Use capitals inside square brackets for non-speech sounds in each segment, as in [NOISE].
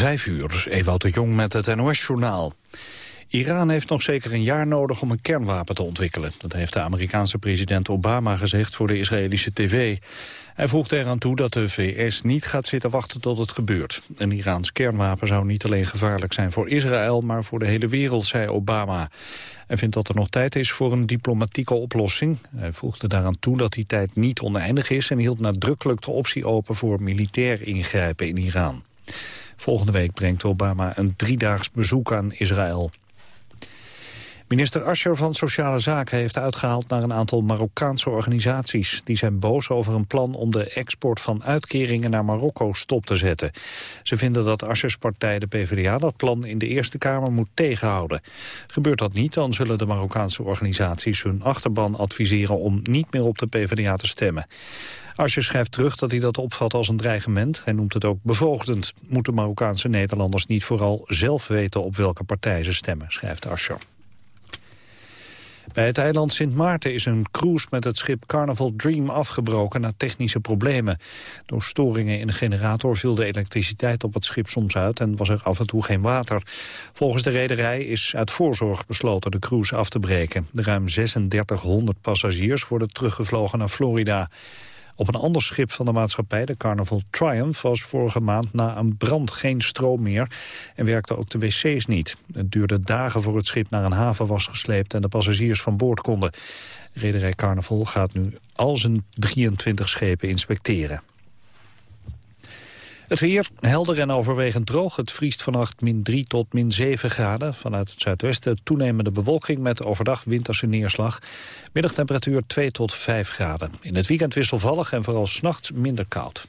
Vijf uur, Ewout de Jong met het NOS-journaal. Iran heeft nog zeker een jaar nodig om een kernwapen te ontwikkelen. Dat heeft de Amerikaanse president Obama gezegd voor de Israëlische tv. Hij voegde eraan toe dat de VS niet gaat zitten wachten tot het gebeurt. Een Iraans kernwapen zou niet alleen gevaarlijk zijn voor Israël... maar voor de hele wereld, zei Obama. Hij vindt dat er nog tijd is voor een diplomatieke oplossing. Hij voegde daaraan toe dat die tijd niet oneindig is... en hield nadrukkelijk de optie open voor militair ingrijpen in Iran. Volgende week brengt Obama een driedaags bezoek aan Israël. Minister Ascher van Sociale Zaken heeft uitgehaald naar een aantal Marokkaanse organisaties. Die zijn boos over een plan om de export van uitkeringen naar Marokko stop te zetten. Ze vinden dat Aschers partij, de PvdA, dat plan in de Eerste Kamer moet tegenhouden. Gebeurt dat niet, dan zullen de Marokkaanse organisaties hun achterban adviseren om niet meer op de PvdA te stemmen. Ascher schrijft terug dat hij dat opvat als een dreigement. Hij noemt het ook bevoogdend. Moeten Marokkaanse Nederlanders niet vooral zelf weten op welke partij ze stemmen, schrijft Ascher. Bij het eiland Sint Maarten is een cruise met het schip Carnival Dream afgebroken na technische problemen. Door storingen in de generator viel de elektriciteit op het schip soms uit en was er af en toe geen water. Volgens de rederij is uit voorzorg besloten de cruise af te breken. De ruim 3600 passagiers worden teruggevlogen naar Florida. Op een ander schip van de maatschappij, de Carnival Triumph... was vorige maand na een brand geen stroom meer en werkten ook de wc's niet. Het duurde dagen voor het schip naar een haven was gesleept... en de passagiers van boord konden. Rederij Carnival gaat nu al zijn 23 schepen inspecteren. Het weer helder en overwegend droog. Het vriest vannacht min 3 tot min 7 graden. Vanuit het zuidwesten toenemende bewolking met overdag winterse neerslag. Middagtemperatuur 2 tot 5 graden. In het weekend wisselvallig en vooral s'nachts minder koud.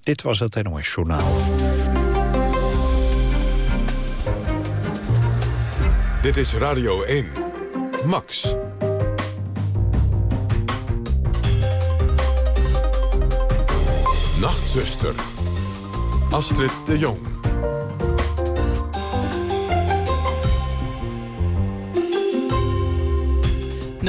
Dit was het NOS Journaal. Dit is Radio 1. Max. Nachtzuster. Astrid de Jong. ...0800-1121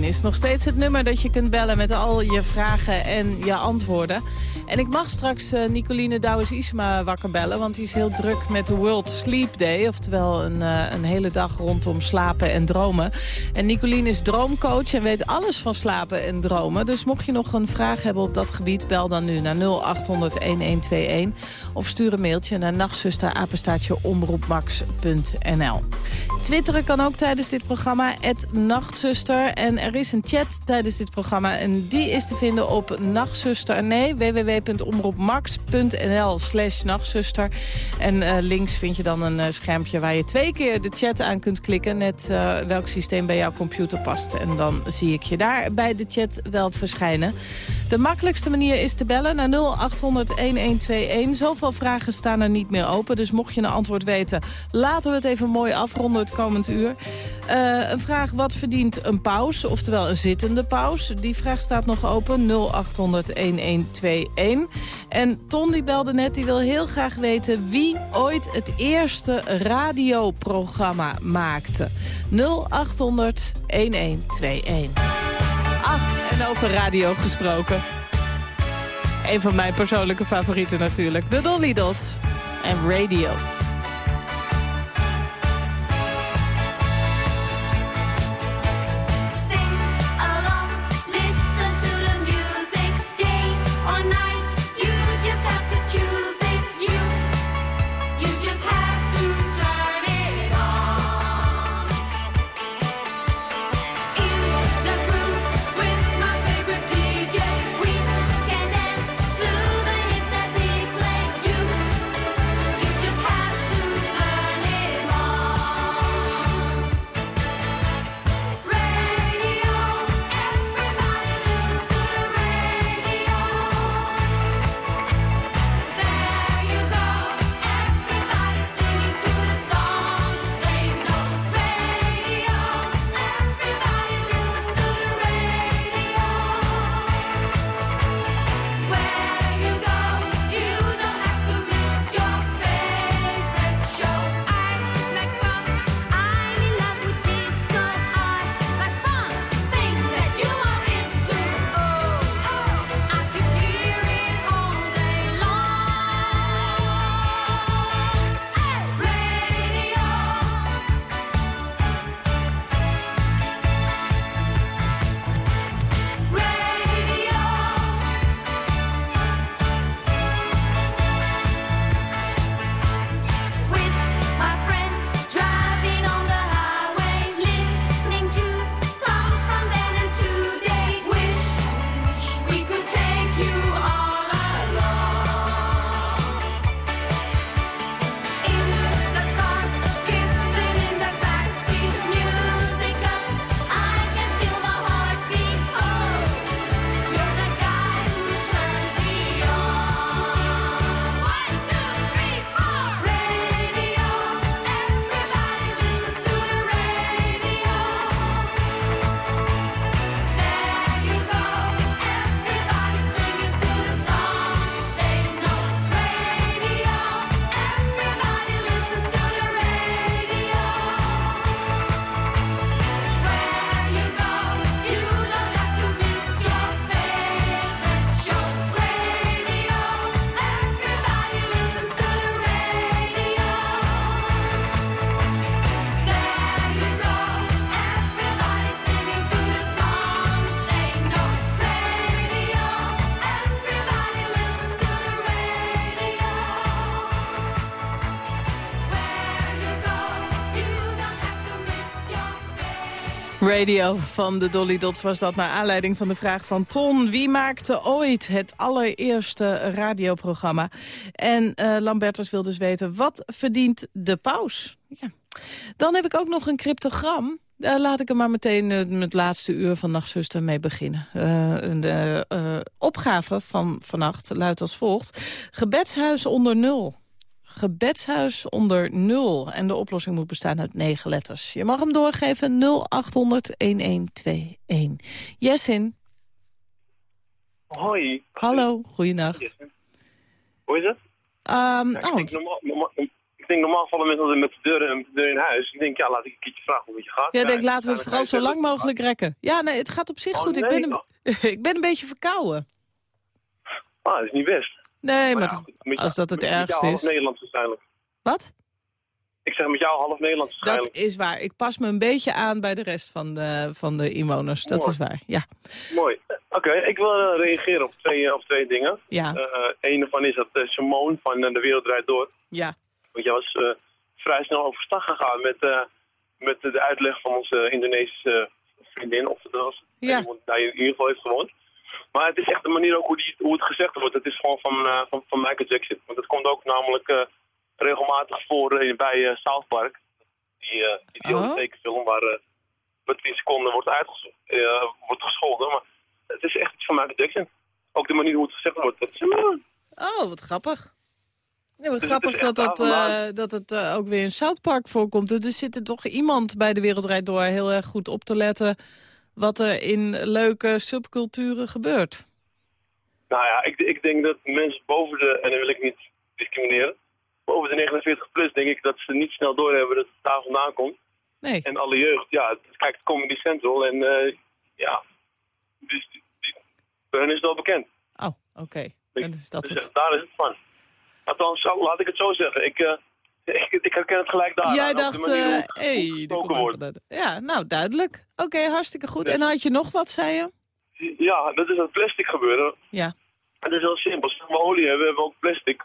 is nog steeds het nummer dat je kunt bellen met al je vragen en je antwoorden. En ik mag straks uh, Nicoline Douwes-Isma wakker bellen... want die is heel druk met de World Sleep Day. Oftewel een, uh, een hele dag rondom slapen en dromen. En Nicoline is droomcoach en weet alles van slapen en dromen. Dus mocht je nog een vraag hebben op dat gebied... bel dan nu naar 0800-1121. Of stuur een mailtje naar nachtzusterapenstaatjeomroepmax.nl. Twitteren kan ook tijdens dit programma, nachtzuster. En er is een chat tijdens dit programma en die is te vinden op nachtzuster... nee, www www.omroepmax.nl slash nachtzuster. En uh, links vind je dan een uh, schermpje waar je twee keer de chat aan kunt klikken. Net uh, welk systeem bij jouw computer past. En dan zie ik je daar bij de chat wel verschijnen. De makkelijkste manier is te bellen naar 0800-1121. Zoveel vragen staan er niet meer open. Dus mocht je een antwoord weten, laten we het even mooi afronden het komend uur. Uh, een vraag, wat verdient een paus? Oftewel een zittende paus? Die vraag staat nog open. 0800-1121. En Ton die belde net, die wil heel graag weten... wie ooit het eerste radioprogramma maakte. 0800 1121. Ach, en over radio gesproken. Een van mijn persoonlijke favorieten natuurlijk. De Dolly Dots en Radio. Radio van de Dolly Dots was dat naar aanleiding van de vraag van Ton. Wie maakte ooit het allereerste radioprogramma? En uh, Lambertus wil dus weten, wat verdient de paus? Ja. Dan heb ik ook nog een cryptogram. Daar laat ik er maar meteen uh, het laatste uur van Nachtzuster mee beginnen. Uh, de uh, opgave van vannacht luidt als volgt. Gebedshuis onder nul gebedshuis onder nul. En de oplossing moet bestaan uit negen letters. Je mag hem doorgeven 0800-1121. Jessin. Hoi. Hallo, goeienacht. Hoe is het? Um, ja, ik, oh. denk normaal, normaal, ik denk normaal vallen mensen met de deur, de deur in huis. Ik denk, ja, laat ik een keertje vragen hoe het je gaat. Ja, ik denk, laten we het vooral zo lang mogelijk rekken. Ja, nee, het gaat op zich Oh, goed. Ik, ben een, [LAUGHS] ik ben een beetje verkouden. Ah, dat is niet best. Nee, maar ja, met- als dat het met- met ergste jou half is. Nederlands waarschijnlijk. wat? Ik zeg met jou half Nederlands Dat is waar. Ik pas me een beetje aan bij de rest van de, van de inwoners. Dat Mooi. is waar, ja. Mooi. Oké, ik wil eh, reageren op twee, eh, op twee dingen. Ja, Eh een ervan is dat eh, Simone van eh, De Wereld Draait Door. ja. Want jij was eh, vrij snel overstag gegaan met, eh, met de uitleg van onze Indonesische vriendin. Of dat was Ja. iemand die in ieder geval heeft gewoond. Maar het is echt de manier ook hoe, die, hoe het gezegd wordt. Het is gewoon van, eh, van, van Michael Jackson. Want het komt ook namelijk eh, regelmatig voor in- bij eh, South Park. Die, die Oh. tekenfilm waar eh met 10 seconden wordt, wordt gescholden. Maar het is echt iets van Michael Jackson. Ook de manier hoe het gezegd wordt. Het is, Oh, wat grappig. Ja, wat Dus grappig is dat, dat, dat het ook weer in South Park voorkomt. Dus er zit er toch iemand bij de Wereldrijd Door heel erg goed op te letten... wat er in leuke subculturen gebeurt. Nou ja, ik, ik denk dat mensen boven de, en dan wil ik niet discrimineren, boven de 49 plus denk ik dat ze niet snel doorhebben dat het daar vandaan komt. Nee. En alle jeugd, ja, het kijkt Comedy Central en eh, ja, dus die, bij hen is het wel bekend. Oh, oké. En dus dat Dus het... daar is het van. Althans, laat ik het zo zeggen. Ik, eh, [LAUGHS] ik, ik herken het gelijk daar. Jij de dacht, hé, het hey, uit. Ja, nou, duidelijk. Oké, hartstikke goed. Ja. En had je nog wat, zei je? Ja, dat is het plastic gebeuren. Ja. Het is heel simpel. Als we olie hebben, hebben we ook plastic.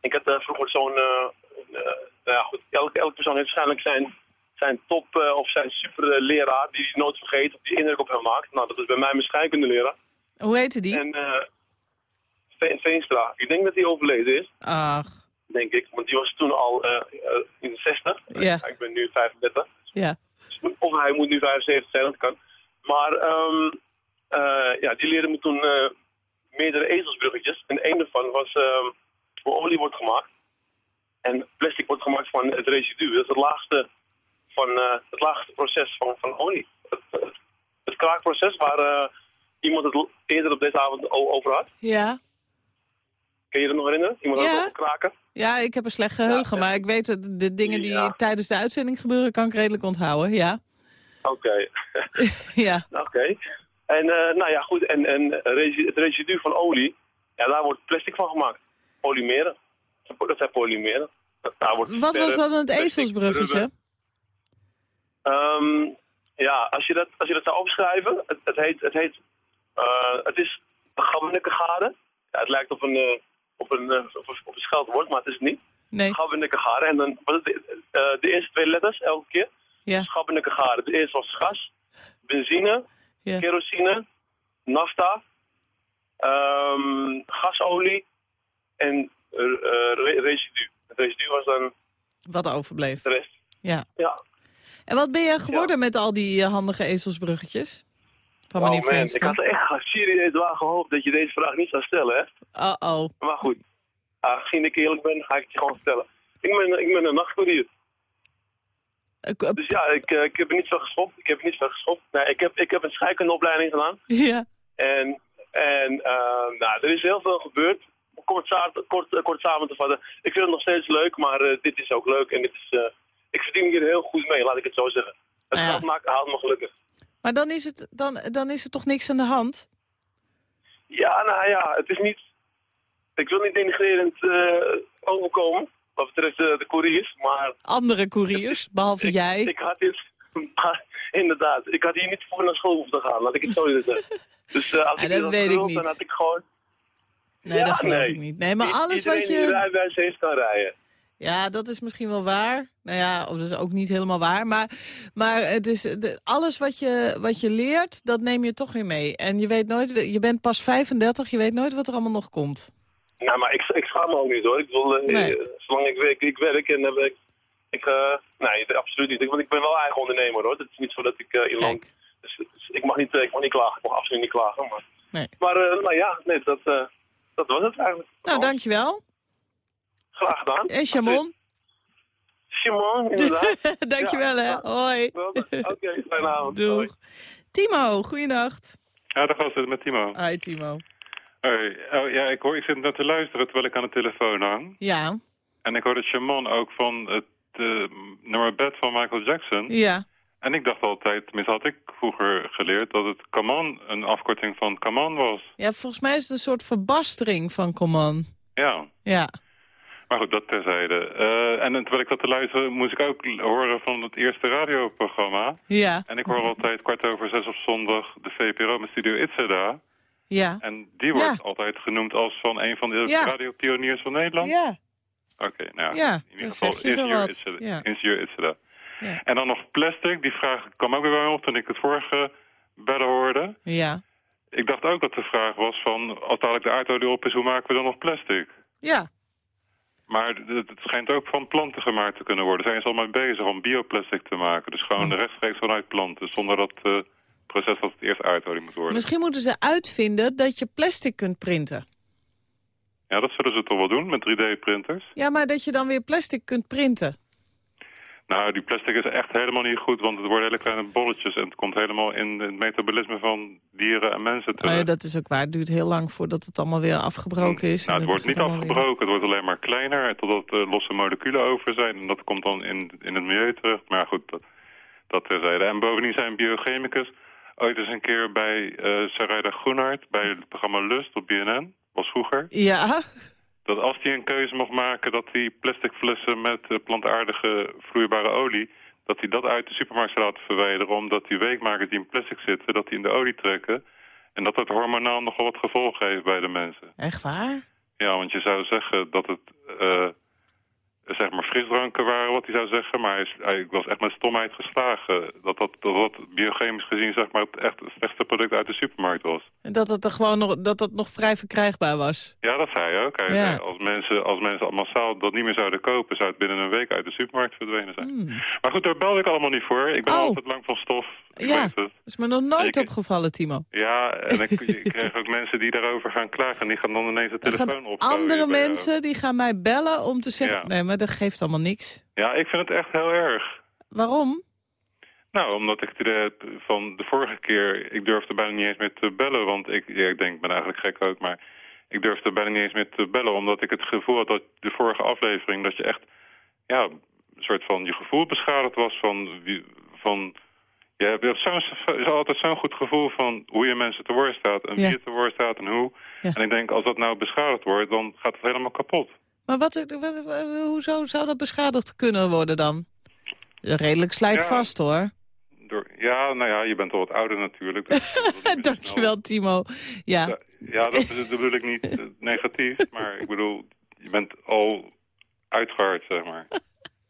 Ik had eh, vroeger zo'n... eh, eh, nou ja, goed, elke, elke persoon heeft waarschijnlijk zijn, zijn top eh, of zijn super eh, leraar die hij nooit vergeet of die indruk op hem maakt. Nou, dat is bij mij mijn scheikundeleraar. Hoe heette die? En eh Veen- Veenstra, ik denk dat hij overleden is, Ach, denk ik. Want die was toen al eh, eh, in de 60. Ja. Ik ben nu 35. ja. Of hij moet nu 75 zijn, dat kan. Maar ehm, eh, ja, die leerde me toen meerdere ezelsbruggetjes. En een daarvan was ehm, hoe olie wordt gemaakt. En plastic wordt gemaakt van het residu. Dat is het laagste, van, het laagste proces van, van olie. Het, het, het kraakproces waar iemand het eerder op deze avond over had. Ja. Kun je dat nog herinneren? Iemand had het over kraken? Ja, ik heb een slecht geheugen, Ja, maar ik weet dat de dingen die Ja. tijdens de uitzending gebeuren, kan ik redelijk onthouden. Ja. Oké. [LAUGHS] ja. [LAUGHS] Oké. En eh, nou ja, goed. En, en het residu van olie, ja, daar wordt plastic van gemaakt. Polymeren. Dat zijn polymeren. Daar wordt Wat was sterren, dan het ezelsbruggetje? Ehm, ja, als je, dat, als je dat zou opschrijven, het, het heet, het heet, eh, het is een gabbernekegade. Ja, het lijkt op een, eh, op een, eh, op een, op een scheldwoord, maar het is niet. Nee. Gabbernekegade. En dan was het de, eh, de eerste twee letters elke keer. Ja. Gabbernekegade. De eerste was gas, benzine, Ja. kerosine, nafta, ehm, gasolie en eh, re- residu. Het residu was dan Wat overbleef. de rest. Ja. Ja. En wat ben je geworden met al die handige ezelsbruggetjes? Van Oh meneer man, ik had echt serieus waar gehoopt dat je deze vraag niet zou stellen, hè? Uh-oh. Maar goed, aangezien ik eerlijk ben, ga ik het je gewoon vertellen. Ik ben, ik ben een nachtcourier. Ik- eh, Dus ja, ik, eh, ik heb er niet van geschopt. Ik heb er niet van geschopt. Nee, ik heb, ik heb een scheikundeopleiding gedaan. Ja. En, en eh, nou, er is heel veel gebeurd. Kort, kort, kort samen te vatten. Ik vind het nog steeds leuk, maar dit is ook leuk. En dit is, ik verdien hier heel goed mee, laat ik het zo zeggen. Het Nou geld maakt, haalt me gelukkig. Maar dan is, het, dan, dan is er toch niks aan de hand? Ja, nou ja, het is niet... Ik wil niet denigrerend eh, overkomen, wat betreft eh, de couriers, maar... Andere couriers, behalve ik, jij. Ik had dit... inderdaad, ik had hier niet voor naar school hoeven te gaan, laat ik het zo zeggen. [LAUGHS] Dus eh, als Ja, ik dat weet ik niet. dan had ik gewoon... nee, ja, dat geloof nee. ik niet. Nee, maar I- alles iedereen wat die je... rijbewijs heeft, kan rijden. Ja, dat is misschien wel waar. Nou ja, dat is ook niet helemaal waar. Maar, maar het is, de, alles wat je, wat je leert, dat neem je toch weer mee. En je weet nooit, je bent pas 35, je weet nooit wat er allemaal nog komt. Ja, maar ik, ik schaam me ook niet hoor. Ik wil, eh, Nee. eh, zolang ik werk, ik werk en heb ik... ik eh, nee, absoluut niet. Ik, want ik ben wel eigen ondernemer hoor. Het is niet zo dat ik eh. Kijk, Dus, dus ik, mag niet, eh, ik mag niet klagen. Ik mag absoluut niet klagen. Maar, Nee. maar eh, nou ja, nee, dat, eh, dat was het eigenlijk. nou dankjewel. Graag gedaan. En Chamon, Simon, inderdaad. [LAUGHS] dankjewel Ja, hè. ja. Hoi. Oké, fijne avond. Hoi. Doeg. Timo, goeienacht. Ja, dat was het met Timo. Hi Timo. Hoi. Oh, ja, ik, hoor, ik zit net te luisteren terwijl ik aan de telefoon hang. Ja, En ik hoorde Chamon ook van het eh, nummer Bed van Michael Jackson. ja. En ik dacht altijd, tenminste had ik vroeger geleerd... dat het Come een afkorting van On was. Ja, volgens mij is het een soort verbastering van Coman. Ja, Ja. Maar goed, dat terzijde. Eh, en terwijl ik zat te luisteren, moest ik ook horen van het eerste radioprogramma. Ja, En ik hoor altijd kwart over zes op zondag de VPRO met Studio Itzeda. ja. En die wordt Ja. altijd genoemd als van een van de Ja. radiopioniers van Nederland. Ja, Oké, nou Ja, in ieder geval ingenieur wat. Itzeda. Ja. En dan nog plastic, die vraag kwam ook weer bij me op toen ik het vorige bellen hoorde. ja. Ik dacht ook dat de vraag was van, als dadelijk de aardolie op is, hoe maken we dan nog plastic? Ja, Maar het schijnt ook van planten gemaakt te kunnen worden. Zijn ze al mee bezig om bioplastic te maken. Dus gewoon Oh. rechtstreeks vanuit planten, zonder dat eh, proces dat het eerst aardolie moet worden. misschien moeten ze uitvinden dat je plastic kunt printen. Ja, dat zullen ze toch wel doen met 3D-printers. Ja, maar dat je dan weer plastic kunt printen. Nou, die plastic is echt helemaal niet goed, want het worden hele kleine bolletjes... en het komt helemaal in het metabolisme van dieren en mensen Oh terecht. ja, dat is ook waar. Het duurt heel lang voordat het allemaal weer afgebroken is. Nou, het wordt niet weer- afgebroken, het wordt alleen maar kleiner... totdat er losse moleculen over zijn. En dat komt dan in, in het milieu terecht. Maar goed, dat, dat terzijde. En bovendien zijn biochemicus ooit eens een keer bij eh Sarayda Groenhart... bij het programma Lust op BNN, was vroeger... Ja, dat als hij een keuze mocht maken... dat hij plastic flessen met eh, plantaardige vloeibare olie... dat hij dat uit de supermarkt zou laten verwijderen... omdat die weekmakers die in plastic zitten, dat die in de olie trekken... en dat dat hormonaal nogal wat gevolgen heeft bij de mensen. echt waar? Ja, want je zou zeggen dat het eh, zeg maar frisdranken waren wat hij zou zeggen. Maar hij, is, hij was echt met stomheid geslagen. Dat dat, dat, dat biochemisch gezien zeg maar het echt het slechtste product uit de supermarkt was. En dat het er gewoon nog, dat dat nog vrij verkrijgbaar was. Ja, dat zei hij ook. Hij Ja. zei, als, mensen, als mensen massaal dat niet meer zouden kopen... zou het binnen een week uit de supermarkt verdwenen zijn. Hmm. Maar goed, daar belde ik allemaal niet voor. Ik ben Oh. altijd lang van stof. Ik Ja. het. is me nog nooit Ik- opgevallen, Timo. Ja, en ik, [LAUGHS] ik krijg ook mensen die daarover gaan klagen. En die gaan dan ineens de telefoon op. andere mensen die gaan mij bellen om te zeggen... Ja. Nee, maar dat geeft allemaal niks. Ja, ik vind het echt heel erg. Waarom? Nou, omdat ik de, van de vorige keer, ik durfde bijna niet eens meer te bellen, want ik, ja, ik denk, ik ben eigenlijk gek ook, maar ik durfde bijna niet eens meer te bellen, omdat ik het gevoel had dat de vorige aflevering, dat je echt, ja, een soort van je gevoel beschadigd was van, van je hebt, zo'n, altijd zo'n goed gevoel van hoe je mensen te woord staat en Ja. wie je te woord staat en hoe. Ja. En ik denk, als dat nou beschadigd wordt, dan gaat het helemaal kapot. Maar wat, wat, wat- hoezo zou dat beschadigd kunnen worden dan? Redelijk slijt Ja. vast, hoor. Door, ja, nou ja, je bent al wat ouder natuurlijk. Dus. [LAUGHS] Dankjewel, Timo. Ja, Ja, ja, dat, dat bedoel ik niet eh, negatief, maar ik bedoel, je bent al uitgehard, zeg maar.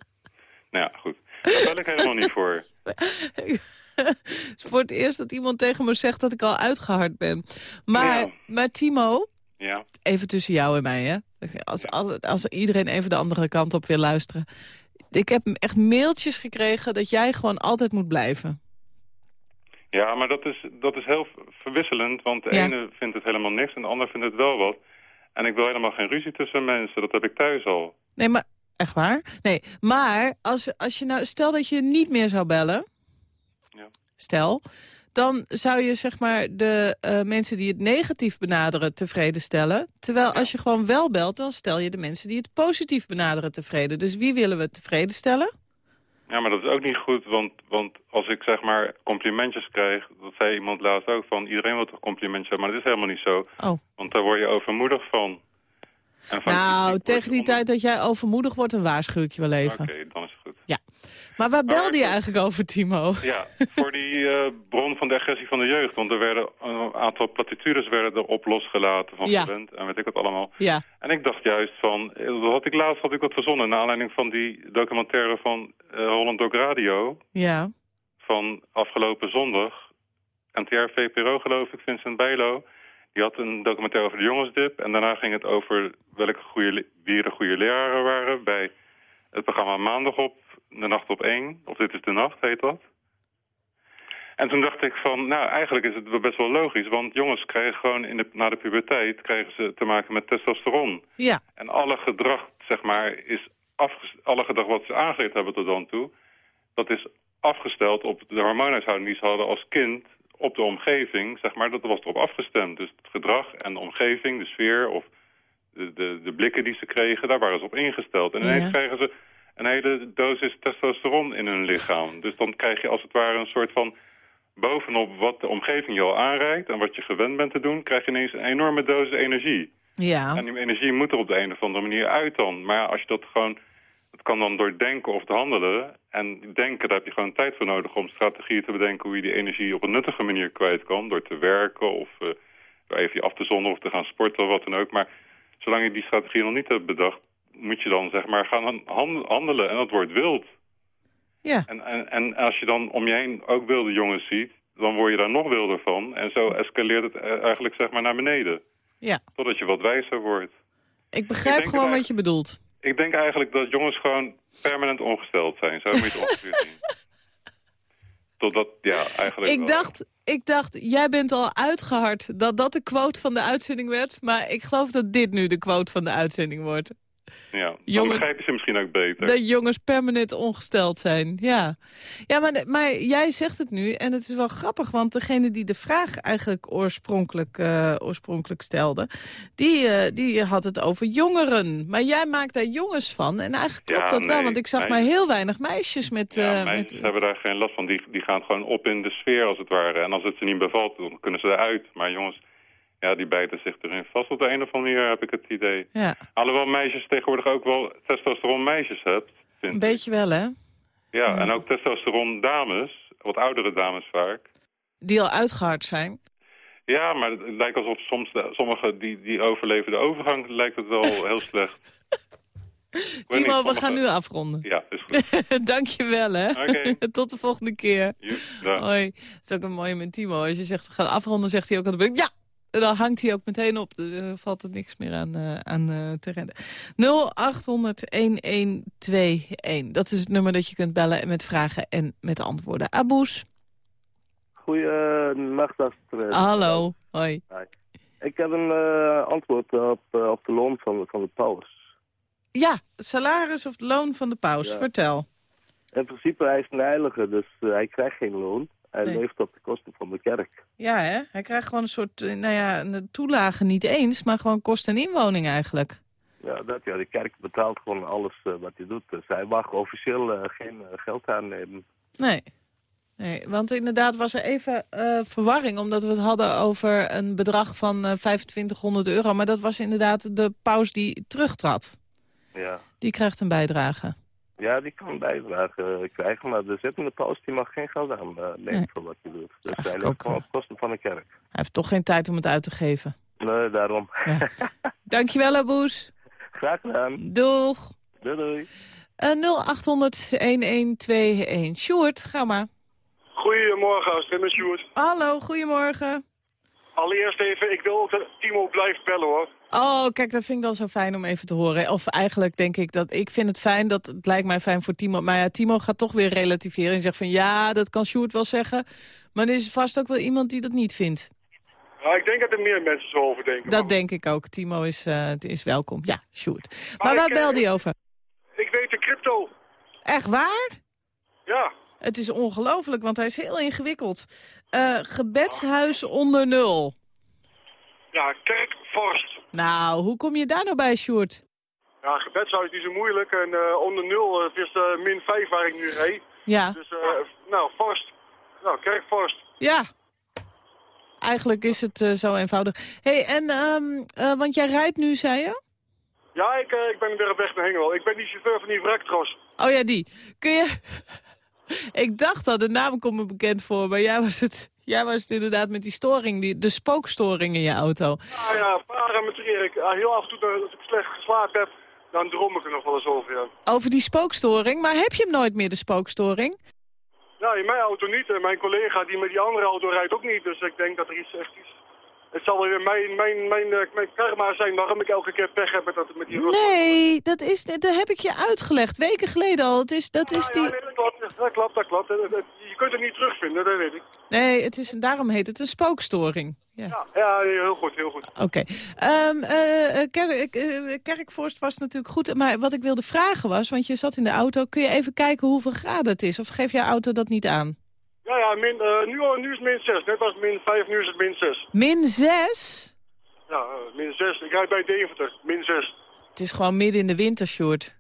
[LAUGHS] nou ja, goed. Daar bel ik helemaal niet voor. [LAUGHS] het is voor het eerst dat iemand tegen me zegt dat ik al uitgehard ben. Maar, Ja. maar Timo, Ja, even tussen jou en mij, hè. Als, alle- als iedereen even de andere kant op wil luisteren. Ik heb echt mailtjes gekregen dat jij gewoon altijd moet blijven. ja maar dat is, dat is heel verwisselend, want de Ja. ene vindt het helemaal niks en de ander vindt het wel wat. En ik wil helemaal geen ruzie tussen mensen, dat heb ik thuis al. Nee, maar... Echt waar? Nee, maar als, als je nou... Stel dat je niet meer zou bellen. Ja. Stel. Dan zou je zeg maar de eh, mensen die het negatief benaderen tevreden stellen. Terwijl als je gewoon wel belt, dan stel je de mensen die het positief benaderen tevreden. Dus wie willen we tevreden stellen? Ja, maar dat is ook niet goed, want, want als ik zeg maar complimentjes krijg, dat zei iemand laatst ook van, iedereen wil toch complimentjes hebben, maar dat is helemaal niet zo. Oh. Want daar word je overmoedig van. En van Nou, tegen die onder- tijd dat jij overmoedig wordt, dan waarschuw ik je wel even. Oké, dan is het. Maar waar belde je eigenlijk over, Timo? Ja, voor die [LAUGHS] eh, bron van de agressie van de jeugd. Want er werden een aantal platitudes werden erop losgelaten van Ja. en weet ik wat allemaal. Ja, En ik dacht juist van, eh, had ik laatst had ik wat verzonnen... naar aanleiding van die documentaire van eh, Holland Dog Radio... ja. van afgelopen zondag. NTR VPRO geloof ik, Vincent Bijlo. Die had een documentaire over de jongensdip. En daarna ging het over welke goede, wie de goede leraren waren... bij het programma Maandag op, De Nacht op 1. Of Dit is de Nacht, heet dat. En toen dacht ik van, nou eigenlijk is het best wel logisch... want jongens krijgen gewoon in de, na de puberteit krijgen ze te maken met testosteron. Ja, En alle gedrag, zeg maar, is afges alle gedrag wat ze aangeleerd hebben tot dan toe, dat is afgesteld op de hormoonhuishouding die ze hadden als kind op de omgeving, zeg maar, dat was erop afgestemd. Dus het gedrag en de omgeving, de sfeer of de, de, de blikken die ze kregen, daar waren ze op ingesteld. En ineens Ja. krijgen ze een hele dosis testosteron in hun lichaam. Dus dan krijg je als het ware een soort van bovenop wat de omgeving je al aanreikt en wat je gewend bent te doen, krijg je ineens een enorme dosis energie. ja. En die energie moet er op de een of andere manier uit dan. Maar als je dat gewoon... Dat kan dan door denken of te handelen. En denken, daar heb je gewoon tijd voor nodig om strategieën te bedenken... hoe je die energie op een nuttige manier kwijt kan. Door te werken of door even je af te zonderen of te gaan sporten of wat dan ook. Maar zolang je die strategie nog niet hebt bedacht... moet je dan zeg maar gaan han- handelen. En dat wordt wild. Ja, En, en, en als je dan om je heen ook wilde jongens ziet... dan word je daar nog wilder van. En zo escaleert het eh, eigenlijk zeg maar naar beneden. ja. Totdat je wat wijzer wordt. Ik begrijp Ik gewoon wat je bedoelt. Ik denk eigenlijk dat jongens gewoon permanent ongesteld zijn. Zo moet je het ongeveer [LAUGHS] zien. Totdat, ja, eigenlijk Ik wel. dacht, ik dacht, jij bent al uitgehard dat dat de quote van de uitzending werd. Maar ik geloof dat dit nu de quote van de uitzending wordt. Ja, dan jongen- begrijp je ze misschien ook beter. Dat jongens permanent ongesteld zijn, ja. Ja, maar, maar jij zegt het nu en het is wel grappig... want degene die de vraag eigenlijk oorspronkelijk, eh, oorspronkelijk stelde... Die, eh, die had het over jongeren. Maar jij maakt daar jongens van en eigenlijk klopt Ja, dat wel... want ik zag meisjes- maar heel weinig meisjes met... ja, eh, meisjes met hebben daar geen last van. Die, die gaan gewoon op in de sfeer, als het ware. En als het ze niet bevalt, dan kunnen ze eruit. Maar jongens, ja, die bijten zich erin vast op de een of andere manier, heb ik het idee. ja, Alhoewel meisjes tegenwoordig ook wel testosteron meisjes hebt. vind een beetje wel, hè? Ja, en ook testosteron dames, wat oudere dames vaak. Die al uitgehard zijn. Ja, maar het lijkt alsof soms de, sommigen die, die overleven de overgang, lijkt het wel heel [LAUGHS] slecht. Timo, niet, we gaan nu afronden. Ja, is goed. [LAUGHS] Dank je wel, hè? [LAUGHS] Tot de volgende keer. Dag. Hoi. Dat is ook een mooie met Timo. Als je zegt, we gaan afronden, zegt hij ook altijd... Ja! En dan hangt hij ook meteen op. Dus er valt er niks meer aan, eh, aan eh, te redden. 0800-1121. Dat is het nummer dat je kunt bellen met vragen en met antwoorden. Aboes. Goeienacht, Astrid. Hallo. Hoi. Ik heb een eh, antwoord op, eh, op de loon van, van de paus. Ja, het salaris of het loon van de paus. Ja. Vertel. In principe, hij is een heilige, dus eh, hij krijgt geen loon. Hij Nee. leeft op de kosten van de kerk. Ja, hè? Hij krijgt gewoon een soort, eh, nou ja, een toelage niet eens, maar gewoon kost en inwoning eigenlijk. Ja, dat, ja, de kerk betaalt gewoon alles eh, wat hij doet. Dus hij mag officieel eh, geen geld aannemen. Nee. Nee, want inderdaad was er even verwarring... omdat we het hadden over een bedrag van eh 2500 euro. Maar dat was inderdaad de paus die terugtrad. Ja. Die krijgt een bijdrage. Ja, die kan bijdrage eh, krijgen, maar de zittende paus die mag geen geld aannemen Nee. voor wat hij doet. Dus hij leeft ook, gewoon eh. op kosten van de kerk. Hij heeft toch geen tijd om het uit te geven. Nee, daarom. Ja. [LAUGHS] Dankjewel, Aboes. Graag gedaan. Doeg. Doei doei. Eh 0800-1121. Sjoerd, ga maar. Goedemorgen, Astrid en Sjoerd. Hallo, goedemorgen. Allereerst even, ik wil ook dat Timo blijft bellen hoor. Oh, kijk, dat vind ik dan zo fijn om even te horen. Of eigenlijk denk ik dat ik vind het fijn, dat het lijkt mij fijn voor Timo. Maar ja, Timo gaat toch weer relativeren en zegt van ja, dat kan Sjoerd wel zeggen. Maar er is vast ook wel iemand die dat niet vindt. Ja, ik denk dat er meer mensen zo over denken. Dat maar denk ik ook. Timo is, eh, is welkom. Ja, Sjoerd. Maar Maar waar eh, belde je over? Ik weet de crypto. Echt waar? Ja. Het is ongelooflijk, want hij is heel ingewikkeld. Eh, gebedshuis onder nul. Ja, kerkvorst. Nou, hoe kom je daar nou bij, Sjoerd? Ja, gebedshuis is niet zo moeilijk. En eh, onder nul eh, is uh, min 5 waar ik nu reed. Ja, Dus, nou, vorst. Nou, kerkvorst. ja. Eigenlijk is het zo eenvoudig. hey, en, ehm, eh, want jij rijdt nu, zei je? Ja, ik, ik ben weer op weg naar Hengelo. Ik ben die chauffeur van die wraktros. Oh ja, die. Kun je, [LAUGHS] Ik dacht al, de naam komt me bekend voor, maar jij was het, jij was het inderdaad met die storing, die, de spookstoring in je auto. Ja, ja, parametreer ik. Heel af en toe, als ik slecht geslapen heb, dan droom ik er nog wel eens over, ja. Over die spookstoring, maar heb je hem nooit meer, de spookstoring? Ja, in mijn auto niet. En mijn collega die met die andere auto rijdt ook niet. Dus ik denk dat er iets echt iets... Het zal weer mijn, mijn, mijn, eh, mijn karma zijn waarom ik elke keer pech heb met, dat, met die. Nee, dat, is, dat heb ik je uitgelegd, weken geleden al. Het is, dat is die... ja, dat klopt, dat klopt, dat Je kunt het niet terugvinden, dat weet ik. Nee, het is, daarom heet het een spookstoring. Ja. Ja, ja heel goed, heel goed. Oké. Ehm, eh, eh, Kerk, Kerkvorst was natuurlijk goed. Maar wat ik wilde vragen was, want je zat in de auto... kun je even kijken hoeveel graden het is? Of geeft jouw auto dat niet aan? Ja, ja, min, eh, nu, nu is het min 6. Net was het min 5, nu is het min 6. Min 6? Ja, eh, min 6. Ik rijd bij Deventer, min 6. Het is gewoon midden in de winter, Sjoerd.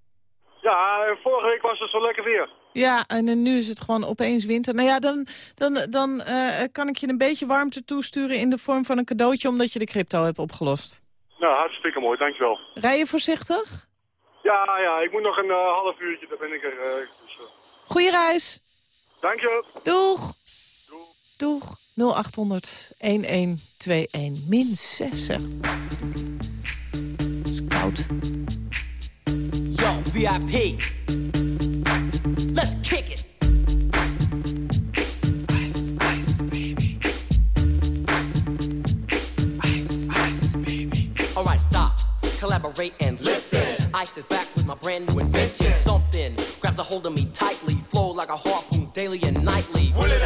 Ja, en vorige week was het zo lekker weer. Ja, en nu is het gewoon opeens winter. Nou ja, dan, dan, dan eh, kan ik je een beetje warmte toesturen... in de vorm van een cadeautje, omdat je de crypto hebt opgelost. Nou, hartstikke mooi, dankjewel. Rij je voorzichtig? Ja, ja, ik moet nog een eh, half uurtje, dan ben ik er. eh, dus, eh, Goeie reis. Dank je. Doeg. Doeg. 0800 1121. Min 6, zeg. Het is koud. Yo, VIP. Let's kick it. Ice, ice, baby. Ice, ice, baby. Alright, stop. Collaborate and listen. Ice is back with my brand new invention. Something grabs a hold of me tightly. Flow like a harpoon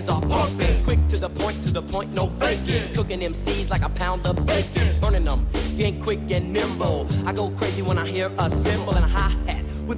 Vegas are pumping. Quick to the point, to the point, no faking. Cooking MCs like a pound of bacon. Burning them, if you ain't quick and nimble. I go crazy when I hear a cymbal and a hi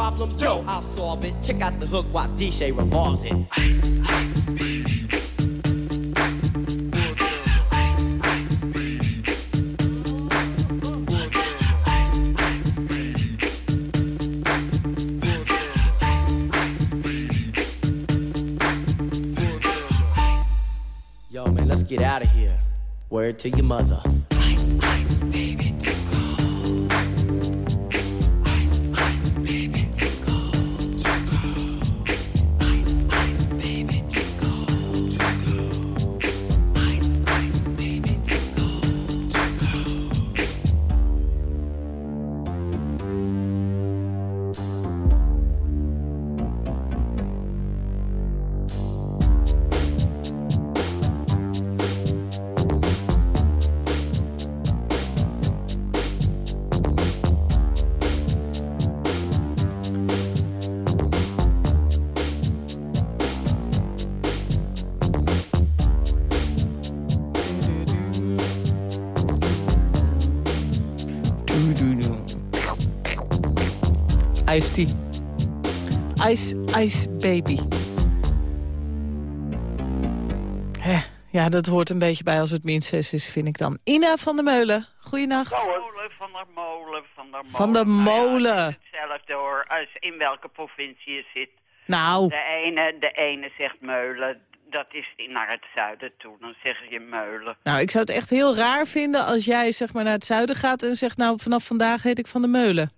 Problem, yo, I'll solve it. Check out the hook while DJ revolves it. Ice, ice, baby. Yo, man, let's get out of here. Word to your mother. Ice Tea. Ice, Ice Baby. Hè, ja, dat hoort een beetje bij als het min 6 is, vind ik dan. Ina van der Meulen, goeienacht. Molen van der molen, van der molen. Van der Nou ja, molen. het hetzelfde hoor, als in welke provincie je zit. Nou, De ene, de ene zegt meulen, dat is naar het zuiden toe. Dan zeg je meulen. nou, ik zou het echt heel raar vinden als jij zeg maar naar het zuiden gaat en zegt... nou, vanaf vandaag heet ik Van der Meulen.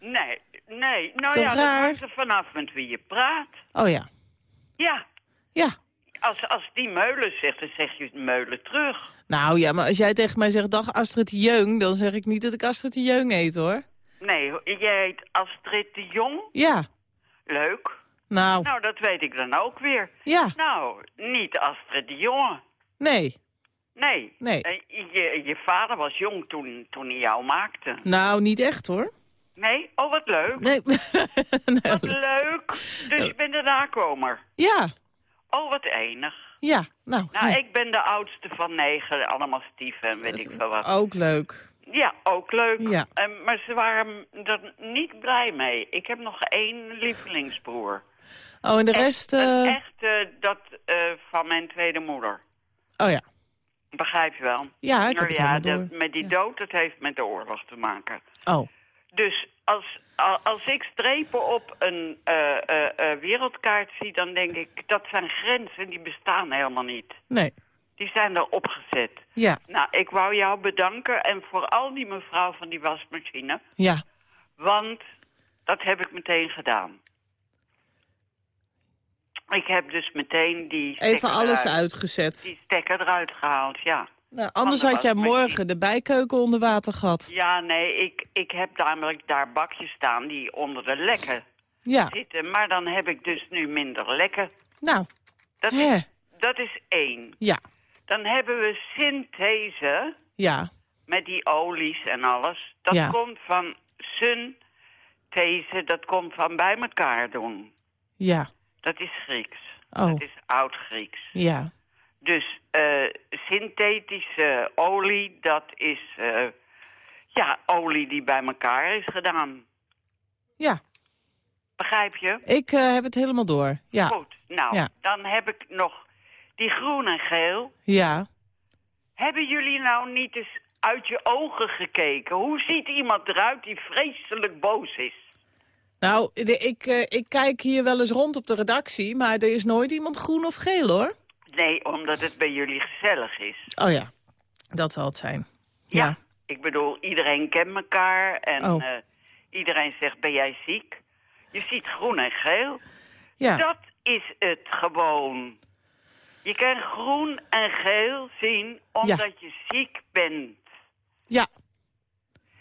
Nee, nee. Nou ja, dat hangt er vanaf met wie je praat. Oh ja, Ja, ja. als, als die meulen zegt, dan zeg je meulen terug. Nou ja, maar als jij tegen mij zegt, dag Astrid de Jeung... dan zeg ik niet dat ik Astrid de Jeung heet, hoor. Nee, jij heet Astrid de Jong. Ja, Leuk. nou, Nou, dat weet ik dan ook weer. ja, Nou, niet Astrid de Jonge. nee. Nee. Nee. Eh, Je, je vader was jong toen, toen hij jou maakte. Nou, niet echt, hoor. Nee? Oh, wat leuk. Nee. [LAUGHS] Wat leuk. Dus je bent een nakomer. Ja, Oh, wat enig. ja, nou, Nou, ja. ik ben de oudste van negen, allemaal stieven en weet ik veel wat. ook leuk. Ja, ook leuk. Ja. Eh, maar ze waren er niet blij mee. Ik heb nog één lievelingsbroer. Oh, en de Echt- rest... Eh, echte, dat eh, van mijn tweede moeder. Oh ja. Begrijp je wel? Ja, ik heb Nou het ja, dat- met die dood, dat heeft met de oorlog te maken. Oh, Dus als, als ik strepen op een eh, eh, eh, wereldkaart zie, dan denk ik, dat zijn grenzen, die bestaan helemaal niet. nee. Die zijn er opgezet. Ja, Nou, ik wou jou bedanken en vooral die mevrouw van die wasmachine, ja. want dat heb ik meteen gedaan. Ik heb dus meteen die Even alles eruit, uitgezet. die stekker eruit gehaald, ja. Nou, anders had jij morgen de bijkeuken onder water gehad. Ja, nee, ik, ik heb namelijk daar bakjes staan die onder de lekken Ja, zitten. Maar dan heb ik dus nu minder lekken. nou, Dat Hè. is, dat is één. ja, Dan hebben we synthese ja. met die olies en alles. Dat Ja. komt van synthese, dat komt van bij elkaar doen. Ja, Dat is Grieks. Oh. Dat is oud-Grieks. ja, Dus eh, synthetische olie, dat is eh, ja, olie die bij elkaar is gedaan. ja. Begrijp je? Ik eh, heb het helemaal door. Ja, Goed. Nou, Ja. dan heb ik nog die groen en geel. ja. Hebben jullie nou niet eens uit je ogen gekeken? Hoe ziet iemand eruit die vreselijk boos is? Nou, de- ik, ik kijk hier wel eens rond op de redactie, maar er is nooit iemand groen of geel, hoor. Nee, omdat het bij jullie gezellig is. Oh ja, dat zal het zijn. Ja. Ja. Ik bedoel, iedereen kent elkaar en Oh. eh, iedereen zegt, ben jij ziek? Je ziet groen en geel. Ja, Dat is het gewoon. Je kan groen en geel zien omdat je ziek bent. ja.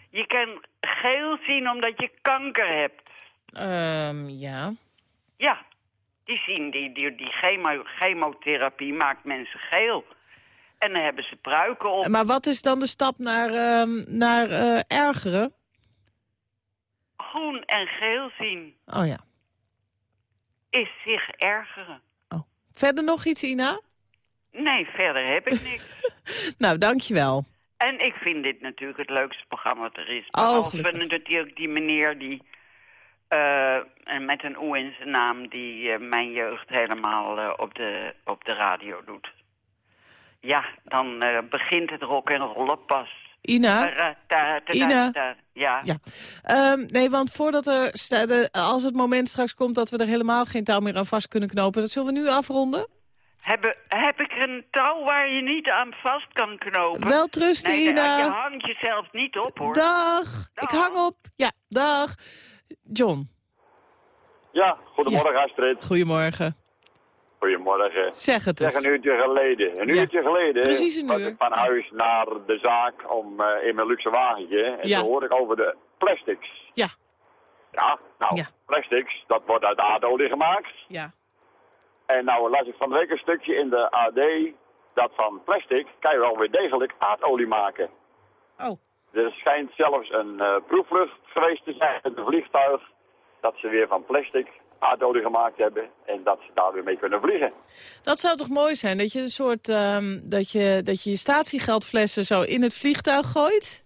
Je kan geel zien omdat je kanker hebt. Ehm, ja. Ja, die zien die, die, die chemo, chemotherapie maakt mensen geel. En dan hebben ze pruiken op. Maar wat is dan de stap naar, ehm, naar eh, ergeren? Groen en geel zien Oh ja. is zich ergeren. Oh. Verder nog iets, Ina? Nee, verder heb ik niks. [LAUGHS] Nou, dankjewel. en ik vind dit natuurlijk het leukste programma wat er is. Oh, Behalve natuurlijk die meneer die... eh, en met een oe in zijn naam die eh, mijn jeugd helemaal eh, op, de, op de radio doet. Ja, dan begint het rock en rollen pas. Ina? Ina? Ja. Ja. Ehm, nee, want voordat er... de- als het moment straks komt dat we er helemaal geen touw meer aan vast kunnen knopen... dat zullen we nu afronden? Heb, heb ik een touw waar je niet aan vast kan knopen? Wel trusten, nee, Ina. je hangt jezelf niet op, hoor. Dag. Ik hang op. Ja, dag. John, Ja, goedemorgen Astrid. goedemorgen. Goedemorgen. Zeg het Zeg eens. een uurtje geleden. Een Ja. uurtje geleden Precies een was uur. ik van huis naar de zaak om, eh, in mijn luxe wagentje. En Ja. toen hoorde ik over de plastics. Ja, Ja, nou, plastics, dat wordt uit aardolie gemaakt. ja. En nou las ik van de week een stukje in de AD dat van plastic kan je wel weer degelijk aardolie maken. Oh, Er schijnt zelfs een eh, proefvlucht geweest te zijn met een vliegtuig dat ze weer van plastic aardolie gemaakt hebben en dat ze daar weer mee kunnen vliegen. dat zou toch mooi zijn? Dat je een soort... ehm, dat, je, dat je je statiegeldflessen zo in het vliegtuig gooit...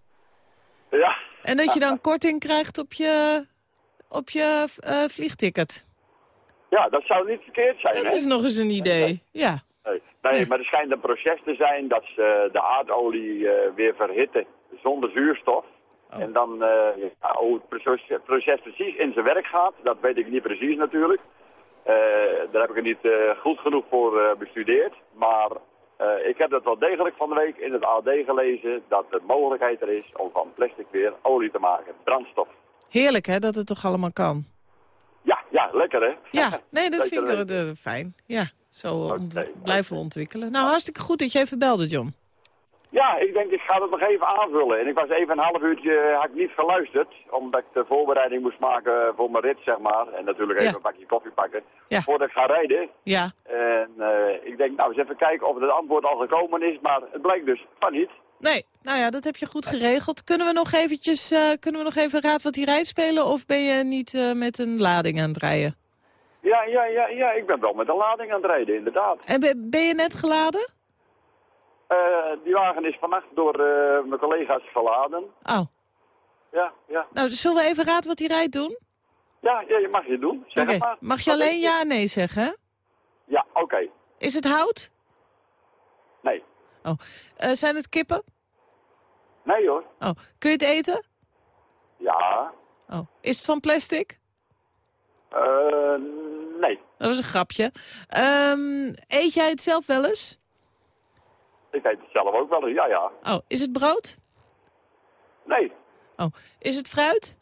Ja, en dat je dan [LAUGHS] korting krijgt op je op je eh, vliegticket. Ja, dat zou niet verkeerd zijn, Dat hè? is nog eens een idee. Ja. Nee, nee, maar er schijnt een proces te zijn dat ze de aardolie eh, weer verhitten zonder zuurstof. Oh. En dan, eh, hoe het proces, proces precies in zijn werk gaat, dat weet ik niet precies natuurlijk. Eh, daar heb ik er niet eh, goed genoeg voor bestudeerd. Maar ik heb dat wel degelijk van de week in het AD gelezen, dat de mogelijkheid er is om van plastic weer olie te maken, brandstof. Heerlijk, hè, dat het toch allemaal kan. Ja, ja, lekker hè? Ja, [LAUGHS] nee, dat vind ik fijn. Ja, zo blijven we ontwikkelen. Nou, hartstikke goed dat je even belde, John. Ja, ik denk ik ga het nog even aanvullen. En ik was even een half uurtje, had ik niet geluisterd, omdat ik de voorbereiding moest maken voor mijn rit, zeg maar. En natuurlijk even Ja. een bakje koffie pakken, Ja. voordat ik ga rijden. Ja, En eh, ik denk, nou eens even kijken of het antwoord al gekomen is, maar het blijkt dus van niet. nee, nou ja, dat heb je goed geregeld. Kunnen we nog eventjes, eh, kunnen we nog even raad wat hij rijdt spelen? Of ben je niet eh, met een lading aan het rijden? Ja, ja, ja, ja, ik ben wel met een lading aan het rijden, inderdaad. En be- ben je net geladen? Eh, die wagen is vannacht door eh, mijn collega's verladen. Oh, Ja, ja. nou, zullen we even raad wat hij rijdt doen? Ja, ja, je mag je doen. Zeg maar. mag je alleen ja en nee zeggen? Ja, oké. Is het hout? Nee. Oh, Eh, zijn het kippen? Nee hoor. Oh, kun je het eten? Ja. Oh, is het van plastic? Eh, nee. Dat was een grapje. Ehm, eet jij het zelf wel eens? Ik eet het zelf ook wel eens, ja, ja. Oh, is het brood? Nee. Oh, is het fruit?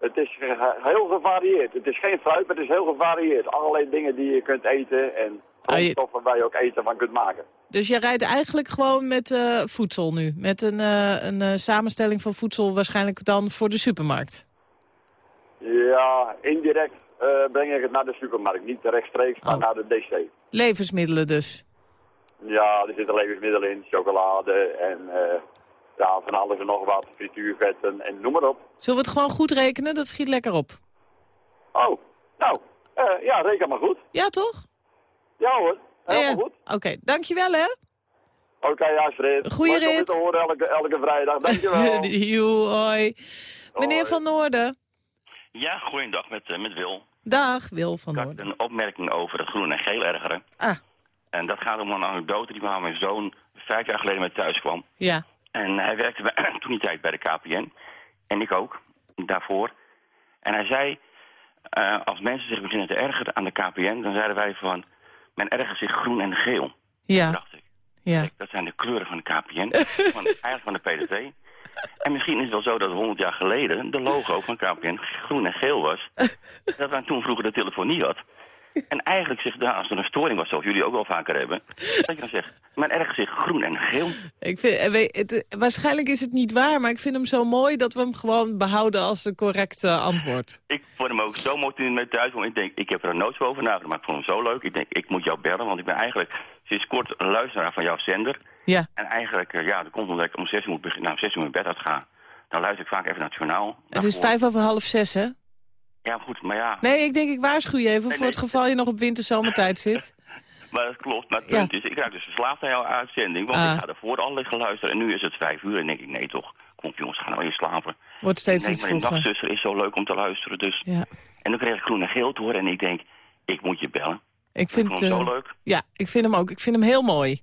Het is ge- heel gevarieerd. Het is geen fruit, maar het is heel gevarieerd. Allerlei dingen die je kunt eten en Oh, je- grondstoffen waar je ook eten van kunt maken. Dus jij rijdt eigenlijk gewoon met eh, voedsel nu? Met een, eh, een eh, samenstelling van voedsel waarschijnlijk dan voor de supermarkt? Ja, indirect eh, breng ik het naar de supermarkt. Niet rechtstreeks, maar Oh. naar de DC. Levensmiddelen dus? Ja, er zitten levensmiddelen in, chocolade en eh, ja, van alles en nog wat, frituurvetten en noem maar op. Zullen we het gewoon goed rekenen? Dat schiet lekker op. Oh, nou, eh, ja, reken maar goed. Ja, toch? Ja hoor, helemaal goed. Oké, dankjewel hè. Oké. Goeie om je rit. te horen elke, elke vrijdag. Dankjewel. [LAUGHS] Joe, hoi. Meneer Hoi. Van Noorden. Ja, goeiedag met, eh, met Wil. Dag, Wil van Ik had Noorden. een opmerking over het groen en geel ergeren. Ah, En dat gaat om een anekdote die waar mijn zoon vijf jaar geleden met thuis kwam. ja. En hij werkte bij, [CLEARS THROAT] toen die tijd bij de KPN. En ik ook, daarvoor. En hij zei, eh, als mensen zich beginnen te ergeren aan de KPN... dan zeiden wij van, men ergert zich groen en geel. Ja, dacht ik. ja. Kijk, dat zijn de kleuren van de KPN, [LAUGHS] van, eigenlijk van de PDT. En misschien is het wel zo dat 100 jaar geleden de logo van KPN groen en geel was. [LAUGHS] Dat men toen vroeger de telefonie had. En eigenlijk zich daar, als er een storing was, zoals jullie ook wel vaker hebben... dat je dan zegt, men ergert zich groen en geel. Ik vind, eh, weet- het, eh, waarschijnlijk is het niet waar, maar ik vind hem zo mooi dat we hem gewoon behouden als een correcte antwoord. Ik vond hem ook zo mooi toen hij met thuis kwam. Ik denk, ik heb er nooit zo over nagedacht, maar ik vond hem zo leuk. Ik denk, ik moet jou bellen, want ik ben eigenlijk sinds kort een luisteraar van jouw zender. Ja, En eigenlijk, eh, ja, dat komt omdat ik om zes uur moet beginnen, nou, zes uur mijn bed uitga. Dan luister ik vaak even naar het journaal. het is vijf over half zes, hè? Ja, goed, maar ja. Nee, ik denk ik waarschuw je even Nee, voor het geval je nog op winterzomertijd [LAUGHS] zit. Maar dat klopt. Maar het Ja. punt is, ik raak dus verslaafd aan jouw uitzending. Want Ah. ik ga ervoor al liggen luisteren. En nu is het vijf uur. En denk ik, nee toch. Kom jongens, ga nou eens slapen. Wordt steeds nee, iets vroeger. nachtzuster is zo leuk om te luisteren. Dus. Ja. En dan kreeg ik groen en geel te horen. En ik denk, ik moet je bellen. Ik vind, vond hem zo eh, leuk. Ja, ik vind hem ook. Ik vind hem heel mooi.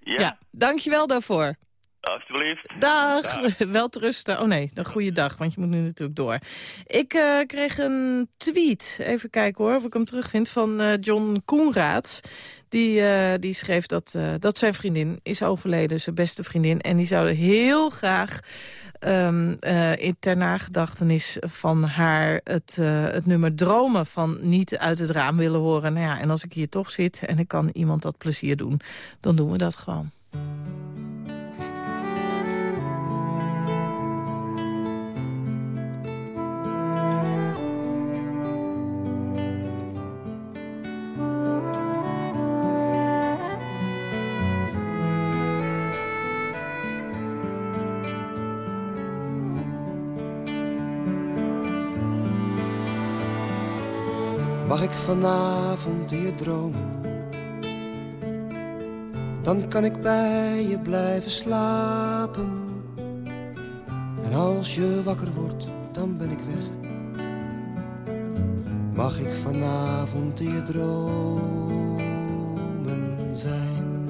Ja, Ja, dankjewel daarvoor. Alsjeblieft. Dag, [LAUGHS] wel rusten. Oh nee, een goede dag, want je moet nu natuurlijk door. Ik eh, kreeg een tweet, even kijken hoor, of ik hem terugvind, van eh, John Koenraads. Die, eh, die schreef dat, eh, dat zijn vriendin is overleden, zijn beste vriendin. En die zouden heel graag ehm, eh, in ter nagedachtenis van haar het, eh, het nummer Dromen van Niet uit het raam willen horen. Nou ja, en als ik hier toch zit en ik kan iemand dat plezier doen, dan doen we dat gewoon. Ik vanavond in je dromen? Dan kan ik bij je blijven slapen. En als je wakker wordt, dan ben ik weg. mag ik vanavond in je dromen zijn.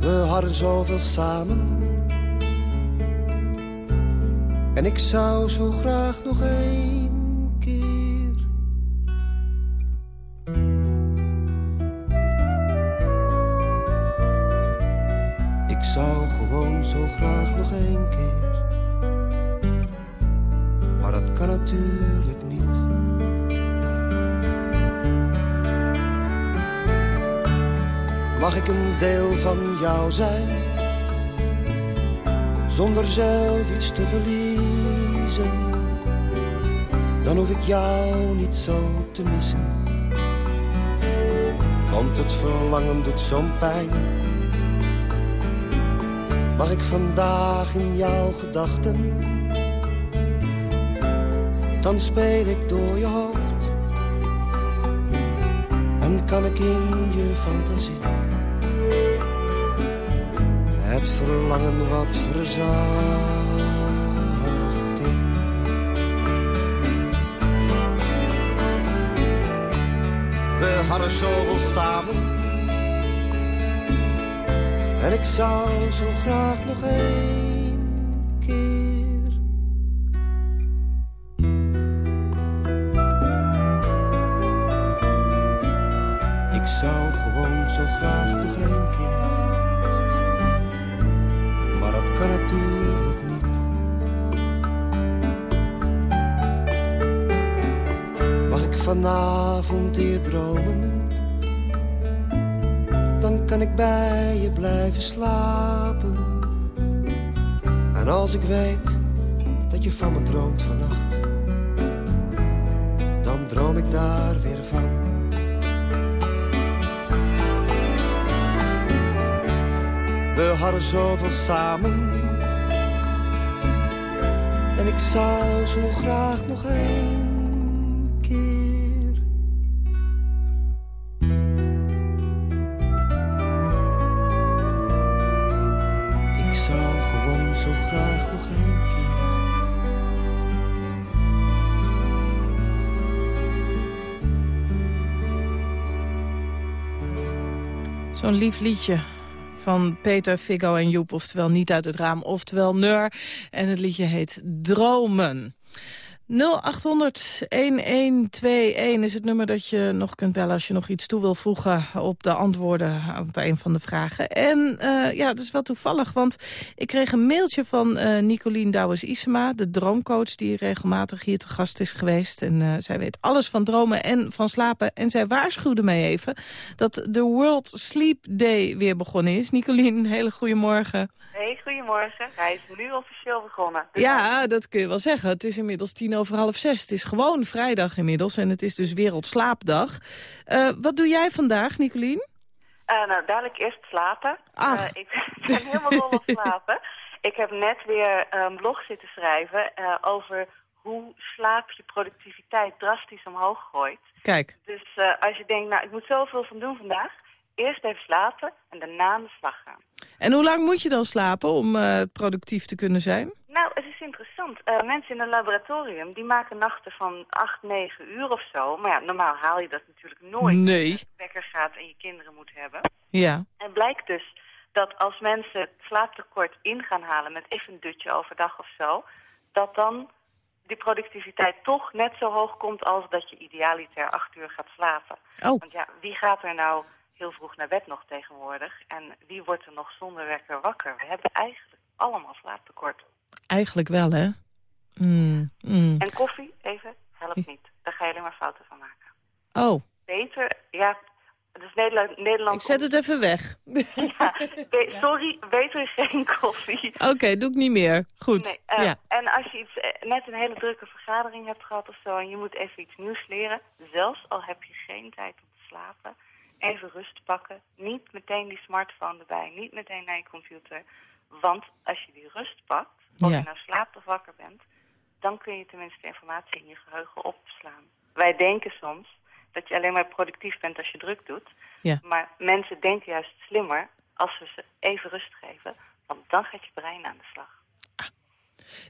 We hadden zoveel samen. En ik zou zo graag nog één keer. Ik zou gewoon zo graag nog één keer. Maar dat kan natuurlijk niet. Mag ik een deel van jou zijn? Zonder zelf iets te verliezen. Dan hoef ik jou niet zo te missen. Want het verlangen doet zo'n pijn. Mag ik vandaag in jouw gedachten? Dan speel ik door je hoofd. En kan ik in je fantasie verlangen wat verzachten. We hadden zoveel samen. En ik zou zo graag nog één weet dat je van me droomt vannacht, dan droom ik daar weer van. We hadden zoveel samen. En ik zou zo graag nog keer. Ik zo graag nog één keer. Zo'n lief liedje van Peter, Figo en Joep. Oftewel niet uit het raam, oftewel Neur. En het liedje heet Dromen. 0800-1121 is het nummer dat je nog kunt bellen... als je nog iets toe wil voegen op de antwoorden op een van de vragen. En uh, ja, dat is wel toevallig, want ik kreeg een mailtje van uh, Nicolien Douwes-Isema... de droomcoach die regelmatig hier te gast is geweest. En uh, zij weet alles van dromen en van slapen. En zij waarschuwde mij even dat de World Sleep Day weer begonnen is. Nicolien, hele goede morgen. Hey, goedemorgen. Hij is nu officieel begonnen. Dus ja, dat kun je wel zeggen. Het is inmiddels tien over half zes. Het is gewoon vrijdag inmiddels en het is dus Wereldslaapdag. Uh, wat doe jij vandaag, Nicolien? Uh, nou, dadelijk eerst slapen. Ach. Uh, ik [LAUGHS] ben helemaal dol op slapen. Ik heb net weer een blog zitten schrijven over hoe slaap je productiviteit drastisch omhoog gooit. Kijk. Dus als je denkt, nou, ik moet zoveel van doen vandaag eerst even slapen en daarna aan de slag gaan. En hoe lang moet je dan slapen om uh, productief te kunnen zijn? Nou, het is interessant. Uh, mensen in een laboratorium die maken nachten van 8, 9 uur of zo. Maar ja, normaal haal je dat natuurlijk nooit. Nee. Als je wekker gaat en je kinderen moet hebben. Ja. En blijkt dus dat als mensen slaaptekort in gaan halen met even een dutje overdag of zo... dat dan die productiviteit toch net zo hoog komt als dat je idealiter 8 uur gaat slapen. Oh. Want ja, wie gaat er nou heel vroeg naar bed nog tegenwoordig. En wie wordt er nog zonder wekker wakker? We hebben eigenlijk allemaal slaaptekort. Eigenlijk wel, hè? Mm, mm. En koffie, even, helpt niet. Daar ga je alleen maar fouten van maken. Oh. Beter, ja, het is Nederland... Nederland ik zet het even weg. [LAUGHS] ja, be sorry, beter geen koffie. Oké, okay, doe ik niet meer. Goed. Nee, uh, ja. En als je iets, uh, net een hele drukke vergadering hebt gehad of zo... en je moet even iets nieuws leren... zelfs al heb je geen tijd om te slapen even rust pakken. Niet meteen die smartphone erbij, niet meteen naar je computer. Want als je die rust pakt, of Ja. je nou slaapt of wakker bent... dan kun je tenminste informatie in je geheugen opslaan. Wij denken soms dat je alleen maar productief bent als je druk doet. Ja. Maar mensen denken juist slimmer als we ze even rust geven. Want dan gaat je brein aan de slag.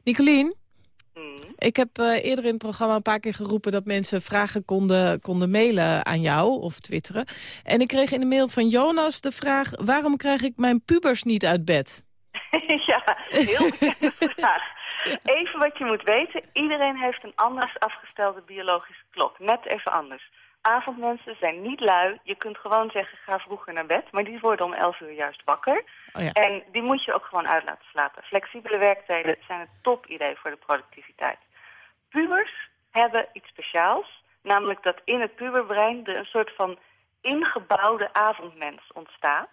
Nicolien, Ik heb eh, eerder in het programma een paar keer geroepen... dat mensen vragen konden, konden mailen aan jou of twitteren. En ik kreeg in de mail van Jonas de vraag... waarom krijg ik mijn pubers niet uit bed? [LAUGHS] ja, heel [LAUGHS] vraag. Even wat je moet weten. Iedereen heeft een anders afgestelde biologische klok. Net even anders. Avondmensen zijn niet lui. Je kunt gewoon zeggen, ga vroeger naar bed. Maar die worden om 11 uur juist wakker. Oh ja. En die moet je ook gewoon uit laten slapen. Flexibele werktijden zijn een topidee voor de productiviteit. Pubers hebben iets speciaals. Namelijk dat in het puberbrein er een soort van ingebouwde avondmens ontstaat.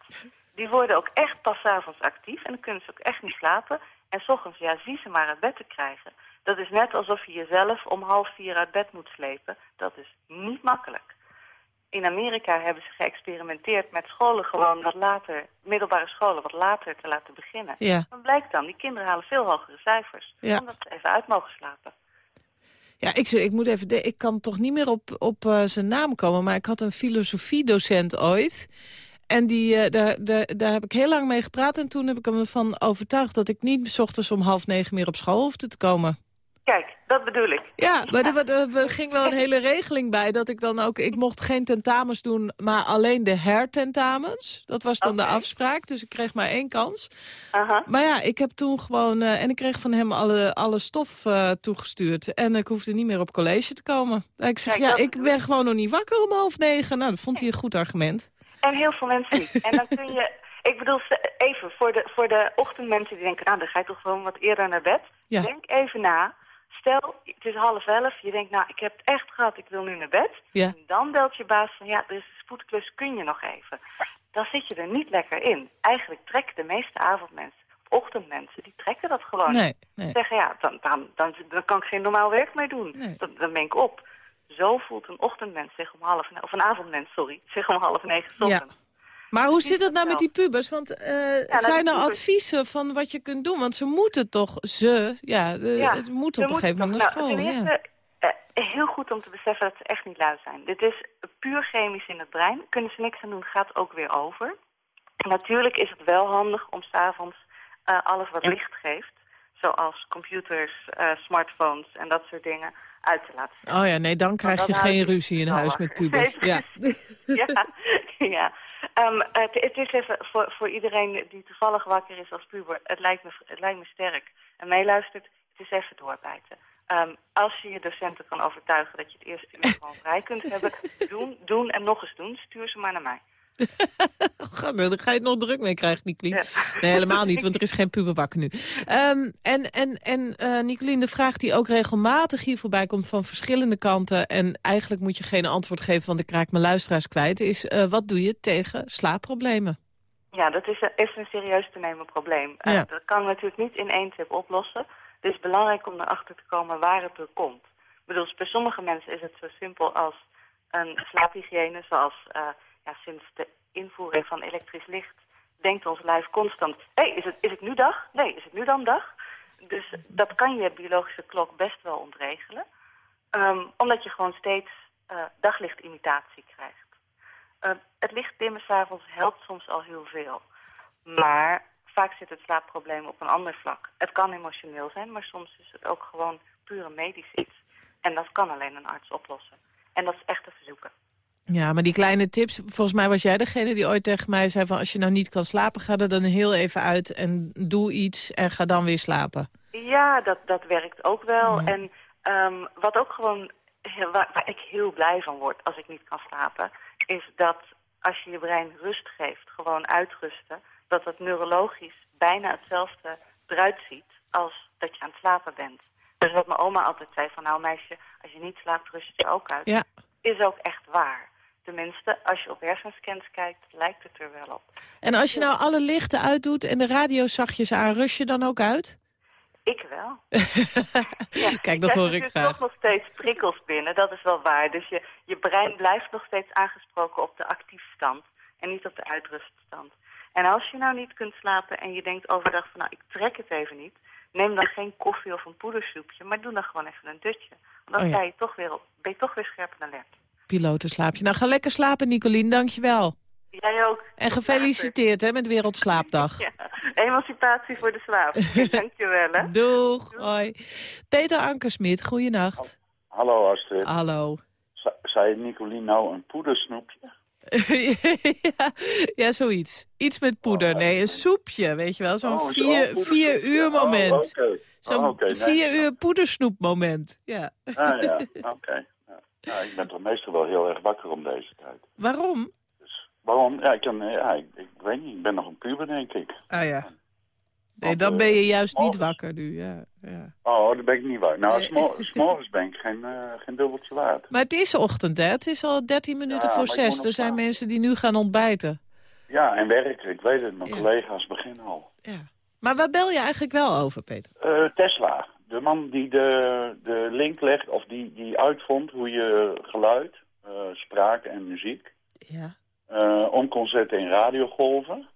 Die worden ook echt pas avonds actief. En dan kunnen ze ook echt niet slapen. En s ochtends, ja, zie ze maar uit bed te krijgen. Dat is net alsof je jezelf om half vier uit bed moet slepen. Dat is niet makkelijk. In Amerika hebben ze geëxperimenteerd met scholen gewoon wat later, middelbare scholen wat later te laten beginnen. Ja. Dan blijkt dan, die kinderen halen veel hogere cijfers. Ja. Omdat ze even uit mogen slapen. Ja, ik, ik moet even. Ik kan toch niet meer op, op eh, zijn naam komen. Maar ik had een filosofiedocent ooit. En die, eh, daar, daar, daar heb ik heel lang mee gepraat. En toen heb ik hem ervan overtuigd dat ik niet 's ochtends om half negen meer op school hoefde te komen. Kijk, dat bedoel ik. Ja, maar er, ging wel een hele regeling bij dat ik dan ook... Ik mocht geen tentamens doen, maar alleen de hertentamens. Dat was dan de afspraak, dus ik kreeg maar één kans. Maar ja, ik heb toen gewoon... eh, en ik kreeg van hem alle, alle stof eh, toegestuurd. En ik hoefde niet meer op college te komen. Ik zeg, Kijk, ja, ik ben gewoon nog niet wakker om half negen. Nou, dat vond hij een goed argument. En heel veel mensen niet. En dan kun je, [LAUGHS] ik bedoel, even voor de, voor de ochtendmensen die denken, nou dan ga je toch gewoon wat eerder naar bed. Ja. Denk even na. Stel, het is half elf, je denkt, nou ik heb het echt gehad, ik wil nu naar bed. Ja. En dan belt je baas van, ja, er is een spoedklus, kun je nog even? Dan zit je er niet lekker in. Eigenlijk trekken de meeste avondmensen, ochtendmensen, die trekken dat gewoon. Nee, nee. Zeggen, ja, dan, dan, dan, dan kan ik geen normaal werk meer doen. Dan, dan ben ik op. Zo voelt een ochtendmens zich om half, of een avondmens, sorry, zich om half negen Ja. Maar hoe zit het nou met die pubers? Want eh, nou, zijn er adviezen van wat je kunt doen? Want ze moeten toch, ze, ja, de, Ja, het moet op een gegeven moment naar toch- school. nou, ja. heel goed om te beseffen dat ze echt niet lui zijn. Dit is puur chemisch in het brein. Kunnen ze niks aan doen, gaat ook weer over. En natuurlijk is het wel handig om s'avonds eh alles wat licht geeft, zoals computers, eh, smartphones en dat soort dingen, uit te laten staan. Oh ja, nee, dan krijg je geen ruzie in huis met pubers. [LAUGHS] Nee, Ja. ja, ja. Ehm, het, het is even voor, voor iedereen die toevallig wakker is als puber. Het lijkt me, het lijkt me sterk. En meeluistert, het is even doorbijten. Ehm, als je je docenten kan overtuigen dat je het eerste uur gewoon vrij kunt hebben, [LAUGHS] doen, doen en nog eens doen. Stuur ze maar naar mij. Dan ga je het nog druk mee krijgen, Nicolien. Nee, helemaal niet, want er is geen puber wakker nu. Ehm, en en, en eh Nicolien, de vraag die ook regelmatig hier voorbij komt van verschillende kanten... en eigenlijk moet je geen antwoord geven, want ik raak mijn luisteraars kwijt... is eh, wat doe je tegen slaapproblemen? Ja, dat is een, is een serieus te nemen probleem. Eh, dat kan natuurlijk niet in één tip oplossen. Het is belangrijk om erachter te komen waar het door komt. Ik bedoel, bij sommige mensen is het zo simpel als een slaaphygiëne, zoals ja, sinds de invoering van elektrisch licht denkt ons lijf constant, hé, hey, is, het, is het nu dag? Nee, is het nu dan dag? Dus dat kan je biologische klok best wel ontregelen. Ehm, omdat je gewoon steeds eh, daglichtimitatie krijgt. Eh, het licht dimmen s'avonds helpt soms al heel veel. Maar vaak zit het slaapprobleem op een ander vlak. Het kan emotioneel zijn, maar soms is het ook gewoon pure medisch iets. En dat kan alleen een arts oplossen. En dat is echt te verzoeken. Ja, maar die kleine tips, volgens mij was jij degene die ooit tegen mij zei... van als je nou niet kan slapen, ga er dan heel even uit en doe iets en ga dan weer slapen. Ja, dat, dat werkt ook wel. En ehm, wat ook gewoon, waar, waar ik heel blij van word als ik niet kan slapen... is dat als je je brein rust geeft, gewoon uitrusten... dat het neurologisch bijna hetzelfde eruit ziet als dat je aan het slapen bent. Dus wat mijn oma altijd zei van nou meisje, als je niet slaapt rust je ook uit... Ja. is ook echt waar. Tenminste, als je op hersenscans kijkt, lijkt het er wel op. En als je nou alle lichten uitdoet en de radio zachtjes aan, rust je dan ook uit? Ik wel. [LAUGHS] Kijk, dat hoor ik dus graag. toch nog steeds prikkels binnen, dat is wel waar. Dus je, je brein blijft nog steeds aangesproken op de actiefstand en niet op de uitruststand. En als je nou niet kunt slapen en je denkt overdag van nou ik trek het even niet, neem dan geen koffie of een poedersoepje, maar doe dan gewoon even een dutje. Want dan Oh ja. sta je toch weer op, ben je toch weer scherp en alert. Pilotenslaapje. Nou, ga lekker slapen, Nicolien. Dank je wel. Jij ook. En gefeliciteerd hè, met Wereldslaapdag. [LAUGHS] Ja, emancipatie voor de slaaf. [LAUGHS] Dankjewel, hè. Doeg, hoi. Peter Ankersmit, goeienacht. Hallo Astrid. Hallo. Ze- Zei Nicolien nou een poedersnoepje? [LAUGHS] ja, ja, zoiets. Iets met poeder. Nee, een soepje, weet je wel. Zo'n Oh, zo'n vier, poedersnoepje. vier uur Oh, moment. oké. Zo'n Oh, nee. vier uur poedersnoep moment. Ja. Ah ja, oké. Ja, ik ben toch meestal wel heel erg wakker om deze tijd. Waarom? Waarom? Ja, ik, kan, ja, ik, ik weet niet. Ik ben nog een puber, denk ik. Ah ja. Nee, dan eh, ben je juist niet wakker nu. Ja, ja. Oh, dat ben ik niet waar. Nou, s'mo- s'morgens ben ik geen, eh, geen dubbeltje waard. Maar het is ochtend, hè? Het is al 13 minuten Ja, voor zes. Er zijn mensen die nu gaan ontbijten. Ja, en werken. Ik weet het. Mijn Ja. collega's beginnen al. Maar waar bel je eigenlijk wel over, Peter? Eh, Tesla. De man die de, de link legt, of die, die uitvond hoe je geluid, eh, spraak en muziek Ja. om kon zetten in radiogolven.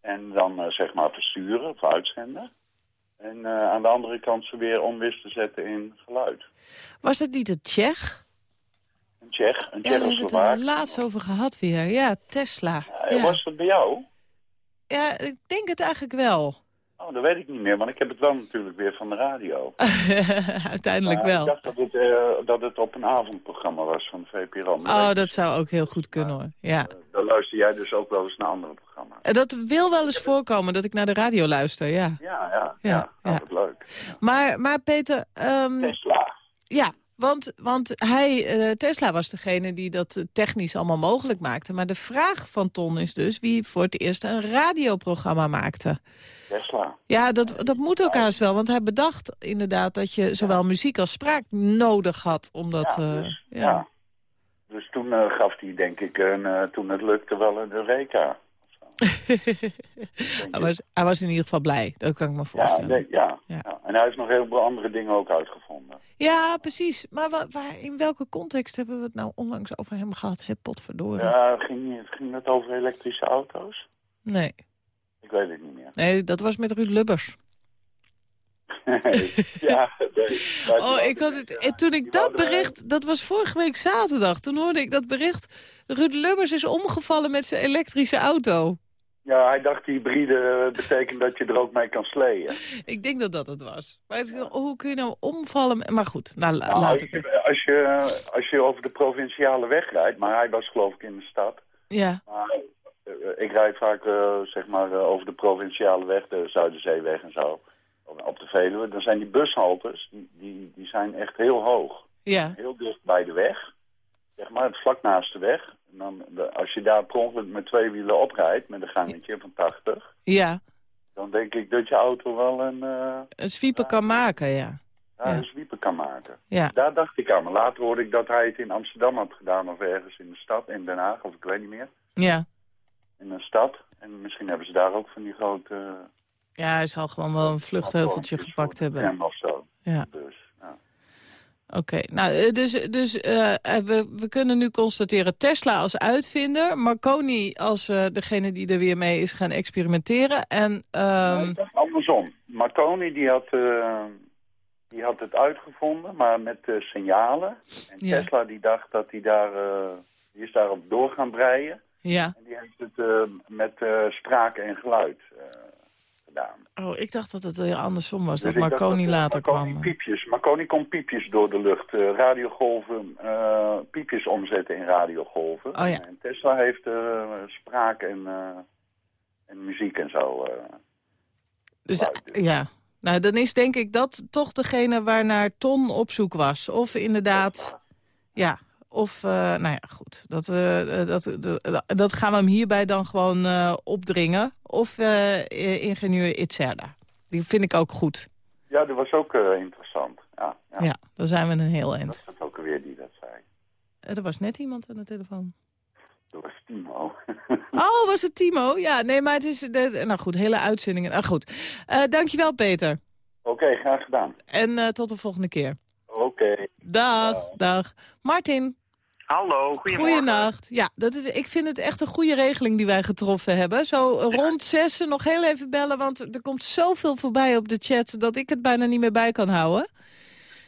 En dan eh, zeg maar versturen of uitzenden. En aan de andere kant ze weer om wist te zetten in geluid. Was het niet het Tsjech? Een Tsjech, een Ja, daar hebben we het er Tsjechoslowaak. laatst over gehad weer. Ja, Tesla. Ja. Was dat bij jou? ja, ik denk het eigenlijk wel. Oh, dat weet ik niet meer, want ik heb het wel natuurlijk weer van de radio. [LAUGHS] Uiteindelijk Maar wel. Ik dacht dat het, eh, dat het op een avondprogramma was van de VPRO. Oh, dat zou ook heel goed kunnen hoor. Ja. ik- Dan luister jij dus ook wel eens naar andere programma's. Eh, Dat wil wel eens voorkomen dat ik naar de radio luister, ja. Ja, ja, Ja, ja. Ja. wat leuk. Maar, maar Peter... ehm, Tesla. Ja, want, want hij, eh, Tesla was degene die dat eh, technisch allemaal mogelijk maakte. Maar de vraag van Ton is dus wie voor het eerst een radioprogramma maakte. Tesla. Ja, dat, dat moet ook haast wel. Want hij bedacht inderdaad dat je zowel muziek als spraak nodig had. Omdat, Ja, eh, dus, ja. ja. Dus toen gaf hij, denk ik, een, toen het lukte wel een Eureka. Hij, was, hij was in ieder geval blij, dat kan ik me Ja, voorstellen. nee, ja, Ja. ja. En hij heeft nog heel veel andere dingen ook uitgevonden. Ja, precies. Maar wa- waar, in welke context hebben we het nou onlangs over hem gehad? Het potverdorie. Ja, ging, ging het over elektrische auto's? Nee. Ik weet het niet meer. nee, dat was met Ruud Lubbers. [LAUGHS] ja, nee. Oh, ik had het, en toen ik dat bericht, dat was vorige week zaterdag, toen hoorde ik dat bericht. Ruud Lubbers is omgevallen met zijn elektrische auto. Ja, hij dacht hybride betekent dat je er ook mee kan sleeën. [LAUGHS] Ik denk dat dat het was. Maar het, hoe kun je nou omvallen? Maar goed, nou, Nou, laat als, ik je, als, je, als je over de provinciale weg rijdt, maar hij was geloof ik in de stad. Ja, Maar eh, ik rijd vaak eh, zeg maar eh, over de provinciale weg, de Zuiderzeeweg en zo, op de Veluwe. Dan zijn die bushaltes, die, die, die zijn echt heel hoog. ja. Heel dicht bij de weg, zeg maar, vlak naast de weg. Dan, als je daar per ongeluk met twee wielen oprijdt, met een gangetje van 80, Ja, dan denk ik dat je auto wel een, eh een sweeper kan maken, ja. ja, een zwieper kan maken. Ja. Daar dacht ik aan. Maar later hoorde ik dat hij het in Amsterdam had gedaan of ergens in de stad, in Den Haag, of ik weet niet meer. Ja, In een stad. En misschien hebben ze daar ook van die grote... ja hij zal gewoon wel een vluchtheuveltje gepakt hebben. of zo. Ja. Dus, Oké, nou, eh, dus, dus eh, eh, we, we kunnen nu constateren Tesla als uitvinder, Marconi als degene die er weer mee is gaan experimenteren. En, ehm, Nee, andersom. Marconi die had, eh, die had het uitgevonden, maar met signalen. En Ja. Tesla die dacht dat hij daar... die is daarop door gaan breien. ja. En die heeft het met spraak en geluid. Oh, ik dacht dat het heel andersom was, Dus dat Marconi later Marconi kwam. Piepjes. Marconi kon piepjes door de lucht, eh, radiogolven, eh, piepjes omzetten in radiogolven. Oh ja. En Tesla heeft eh, spraak en, en muziek en zo. Dus ja, nou dan is denk ik dat toch degene waarnaar Ton op zoek was. Of inderdaad, ja, of, eh, nou ja, goed. Dat, eh, eh, dat, dat, dat gaan we hem hierbij dan gewoon opdringen. Of ingenieur Itzerda. Die vind ik ook goed. Ja, dat was ook interessant. Ja, ja. Ja, dan zijn we een heel Dat eind. was ook alweer die dat zei. Er was net iemand aan de telefoon. Dat was Timo. [LAUGHS] Oh, was het Timo? Ja, nee, maar het is... De, nou goed, hele uitzendingen. Nou goed. Dankjewel, Peter. Oké, graag gedaan. En tot de volgende keer. Oké. Dag, dag. Martin. Hallo, goedemorgen. Goeienacht. Ja, dat is, ik vind het echt een goede regeling die wij getroffen hebben. Zo rond zessen nog heel even bellen, want er komt zoveel voorbij op de chat... dat ik het bijna niet meer bij kan houden.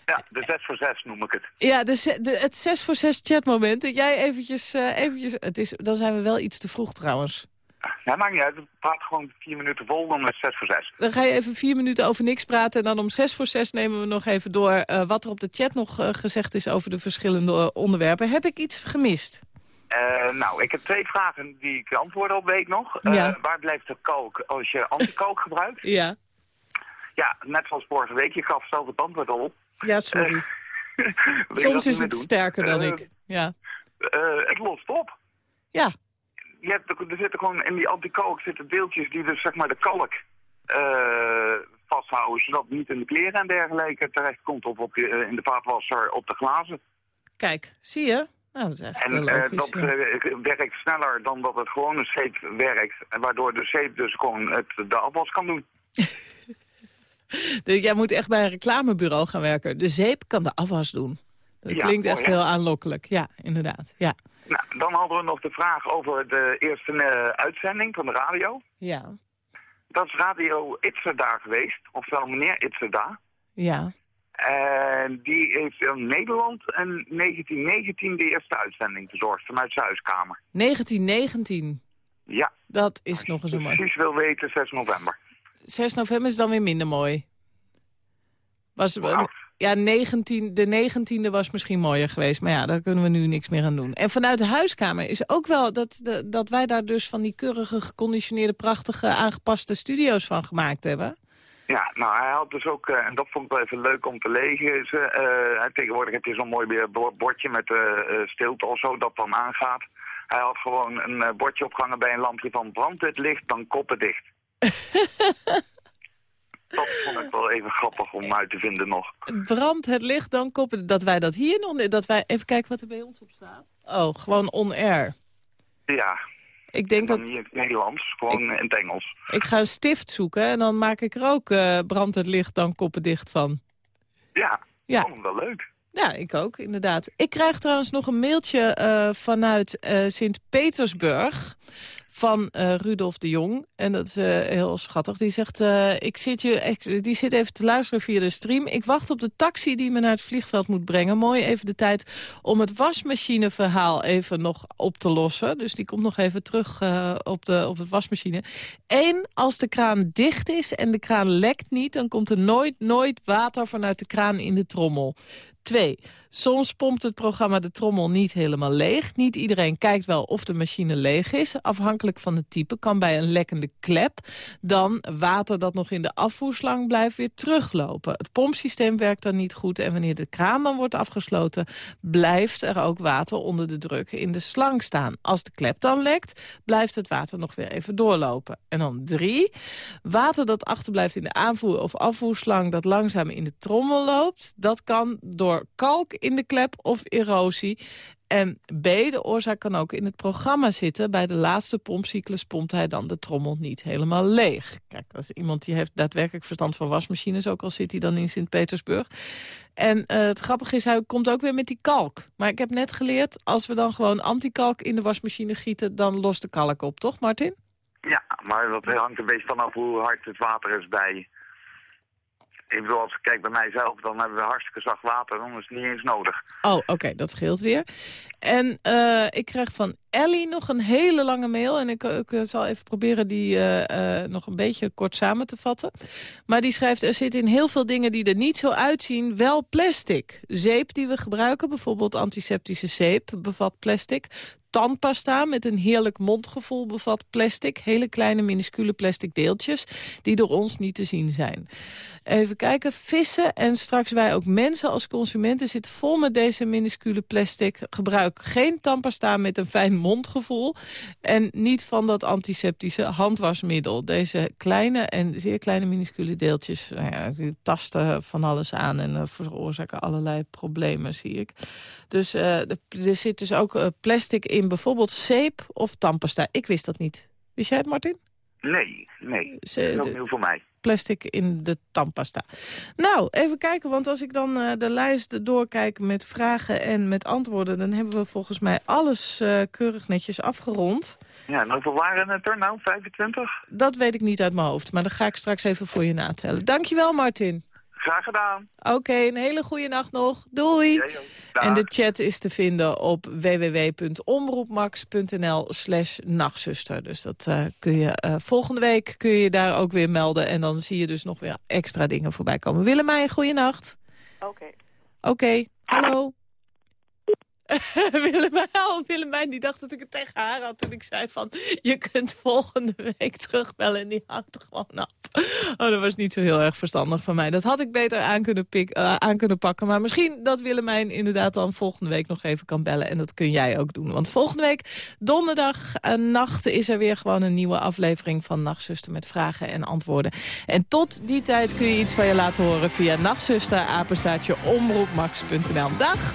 Ja, de 6 voor 6 noem ik het. Ja, de, het 6 voor 6 chatmoment. Dat jij eventjes... eh, eventjes het is, dan zijn we wel iets te vroeg trouwens. Ja, maakt niet uit. We praten gewoon vier minuten vol, dan is zes voor zes. Dan ga je even vier minuten over niks praten... en dan om zes voor zes nemen we nog even door... eh, wat er op de chat nog eh, gezegd is over de verschillende eh, onderwerpen. Heb ik iets gemist? Nou, ik heb twee vragen die ik antwoorden op weet nog. Ja. Waar blijft de kalk als je antikalk gebruikt? [LAUGHS] Ja. Ja, net zoals vorige week. Je gaf zelf het antwoord al op. Ja, sorry. [LAUGHS] Soms is het doen? sterker dan ik. Ja. het lost op. Ja. Je hebt, er zitten gewoon in die antikalk zitten deeltjes die dus zeg maar de kalk eh, vasthouden, zodat het niet in de kleren en dergelijke terecht komt of op je, eh, in de vaatwasser op de glazen. Kijk, zie je? Nou, dat is En eh, dat ja. werkt sneller dan dat het gewone zeep werkt. Waardoor de zeep dus gewoon het, de afwas kan doen. [LAUGHS] De- jij moet echt bij een reclamebureau gaan werken. De zeep kan de afwas doen. Ja, klinkt echt mooi, heel aanlokkelijk. Ja, inderdaad. Ja. Nou, dan hadden we nog de vraag over de eerste eh, uitzending van de radio. Ja. Dat is Radio Itzerda geweest, oftewel meneer Itzerda. Ja. En die heeft in Nederland in 1919 de eerste uitzending verzorgd vanuit zijn huiskamer. 1919. Ja. Dat is nog eens een mooi. Precies wil weten, 6 november. 6 november is dan weer minder mooi. Was, ja, 19, de 19e was misschien mooier geweest. Maar ja, daar kunnen we nu niks meer aan doen. En vanuit de huiskamer is ook wel dat, dat wij daar dus van die keurige, geconditioneerde, prachtige, aangepaste studio's van gemaakt hebben. Ja, nou hij had dus ook, eh, en dat vond ik wel even leuk om te lezen. eh, hij- tegenwoordig heb je zo'n mooi bordje met eh, eh, stilte of zo dat dan aangaat. Hij had gewoon een eh, bordje opgehangen bij een lampje van brandt het licht, dan koppen dicht. [LAUGHS] dat vond ik wel even grappig om uit te vinden nog. Brand het licht, dan koppen. Dat wij dat hier nog... Dat wij, even kijken wat er bij ons op staat. Oh, gewoon on-air. Ja. Ik denk dat... niet in het Nederlands, gewoon in het Engels. Ik ga een stift zoeken en dan maak ik er ook eh brand het licht, dan koppen dicht van. Ja, Ja. vond wel leuk. Ja, ik ook, inderdaad. Ik krijg trouwens nog een mailtje eh, vanuit eh, Sint-Petersburg van eh, Rudolf de Jong. En dat is eh, heel schattig. Die zegt, eh, ik zit je, die zit even te luisteren via de stream. Ik wacht op de taxi die me naar het vliegveld moet brengen. Mooi even de tijd om het wasmachineverhaal even nog op te lossen. Dus die komt nog even terug op, de, op het wasmachine. Eén, als de kraan dicht is en de kraan lekt niet... dan komt er nooit, nooit water vanuit de kraan in de trommel. Twee, soms pompt het programma de trommel niet helemaal leeg. Niet iedereen kijkt wel of de machine leeg is. Afhankelijk van het type kan bij een lekkende klep... dan water dat nog in de afvoerslang blijft weer teruglopen. Het pompsysteem werkt dan niet goed... en wanneer de kraan dan wordt afgesloten... blijft er ook water onder de druk in de slang staan. Als de klep dan lekt, blijft het water nog weer even doorlopen. En dan drie, water dat achterblijft in de aanvoer- of afvoerslang... dat langzaam in de trommel loopt... dat kan door kalk in de klep of erosie... En B, de oorzaak kan ook in het programma zitten. Bij de laatste pompcyclus pompt hij dan de trommel niet helemaal leeg. Kijk, is iemand die heeft daadwerkelijk verstand van wasmachines... ook al zit hij dan in Sint-Petersburg. En eh, het grappige is, hij komt ook weer met die kalk. Maar ik heb net geleerd, als we dan gewoon antikalk in de wasmachine gieten... dan lost de kalk op, toch Martin? Ja, maar dat hangt een beetje vanaf hoe hard het water is bij. Ik bedoel, als ik kijk bij mijzelf, dan hebben we hartstikke zacht water, dan is het niet eens nodig. Oh, oké, dat scheelt weer. En eh, ik krijg van Ellie nog een hele lange mail. En ik, eh, zal even proberen die eh, nog een beetje kort samen te vatten. Maar die schrijft, er zitten in heel veel dingen die er niet zo uitzien wel plastic. Zeep die we gebruiken, bijvoorbeeld antiseptische zeep, bevat plastic. Tandpasta met een heerlijk mondgevoel bevat plastic. Hele kleine minuscule plastic deeltjes die door ons niet te zien zijn. Even kijken, vissen en straks wij ook mensen als consumenten zitten vol met deze minuscule plastic. Gebruik geen tandpasta met een fijn mondgevoel en niet van dat antiseptische handwasmiddel. Deze kleine en zeer kleine minuscule deeltjes nou ja, tasten van alles aan en eh, veroorzaken allerlei problemen, zie ik. Dus eh, er er zit dus ook eh, plastic in bijvoorbeeld zeep of tandpasta. Ik wist dat niet. Wist jij het, Martin? Nee, nee. Ze- dat is nieuw voor mij. plastic in de tandpasta. Nou, even kijken, want als ik dan eh, de lijst doorkijk met vragen en met antwoorden... dan hebben we volgens mij alles eh, keurig netjes afgerond. Ja, en hoeveel waren het er nou? 25? Dat weet ik niet uit mijn hoofd, maar dat ga ik straks even voor je natellen. Dankjewel, Martin. Graag gedaan. Oké, een hele goede nacht nog. Doei. En de chat is te vinden op www.omroepmax.nl slash nachtzuster. Dus dat uh, kun je uh, volgende week kun je daar ook weer melden. En dan zie je dus nog weer extra dingen voorbij komen. Willemijn, goeienacht. Oké. Okay. Oké, okay. hallo. [LAUGHS] Willemijn, die dacht dat ik het tegen haar had toen ik zei van... je kunt volgende week terugbellen en die hangt er gewoon af. Oh, dat was niet zo heel erg verstandig van mij. Dat had ik beter aan kunnen, pik, uh, aan kunnen pakken. Maar misschien dat Willemijn inderdaad dan volgende week nog even kan bellen. En dat kun jij ook doen. Want volgende week, donderdag en nacht... is er weer gewoon een nieuwe aflevering van Nachtzuster... met vragen en antwoorden. En tot die tijd kun je iets van je laten horen... via nachtzuster, omroepmax.nl. Dag!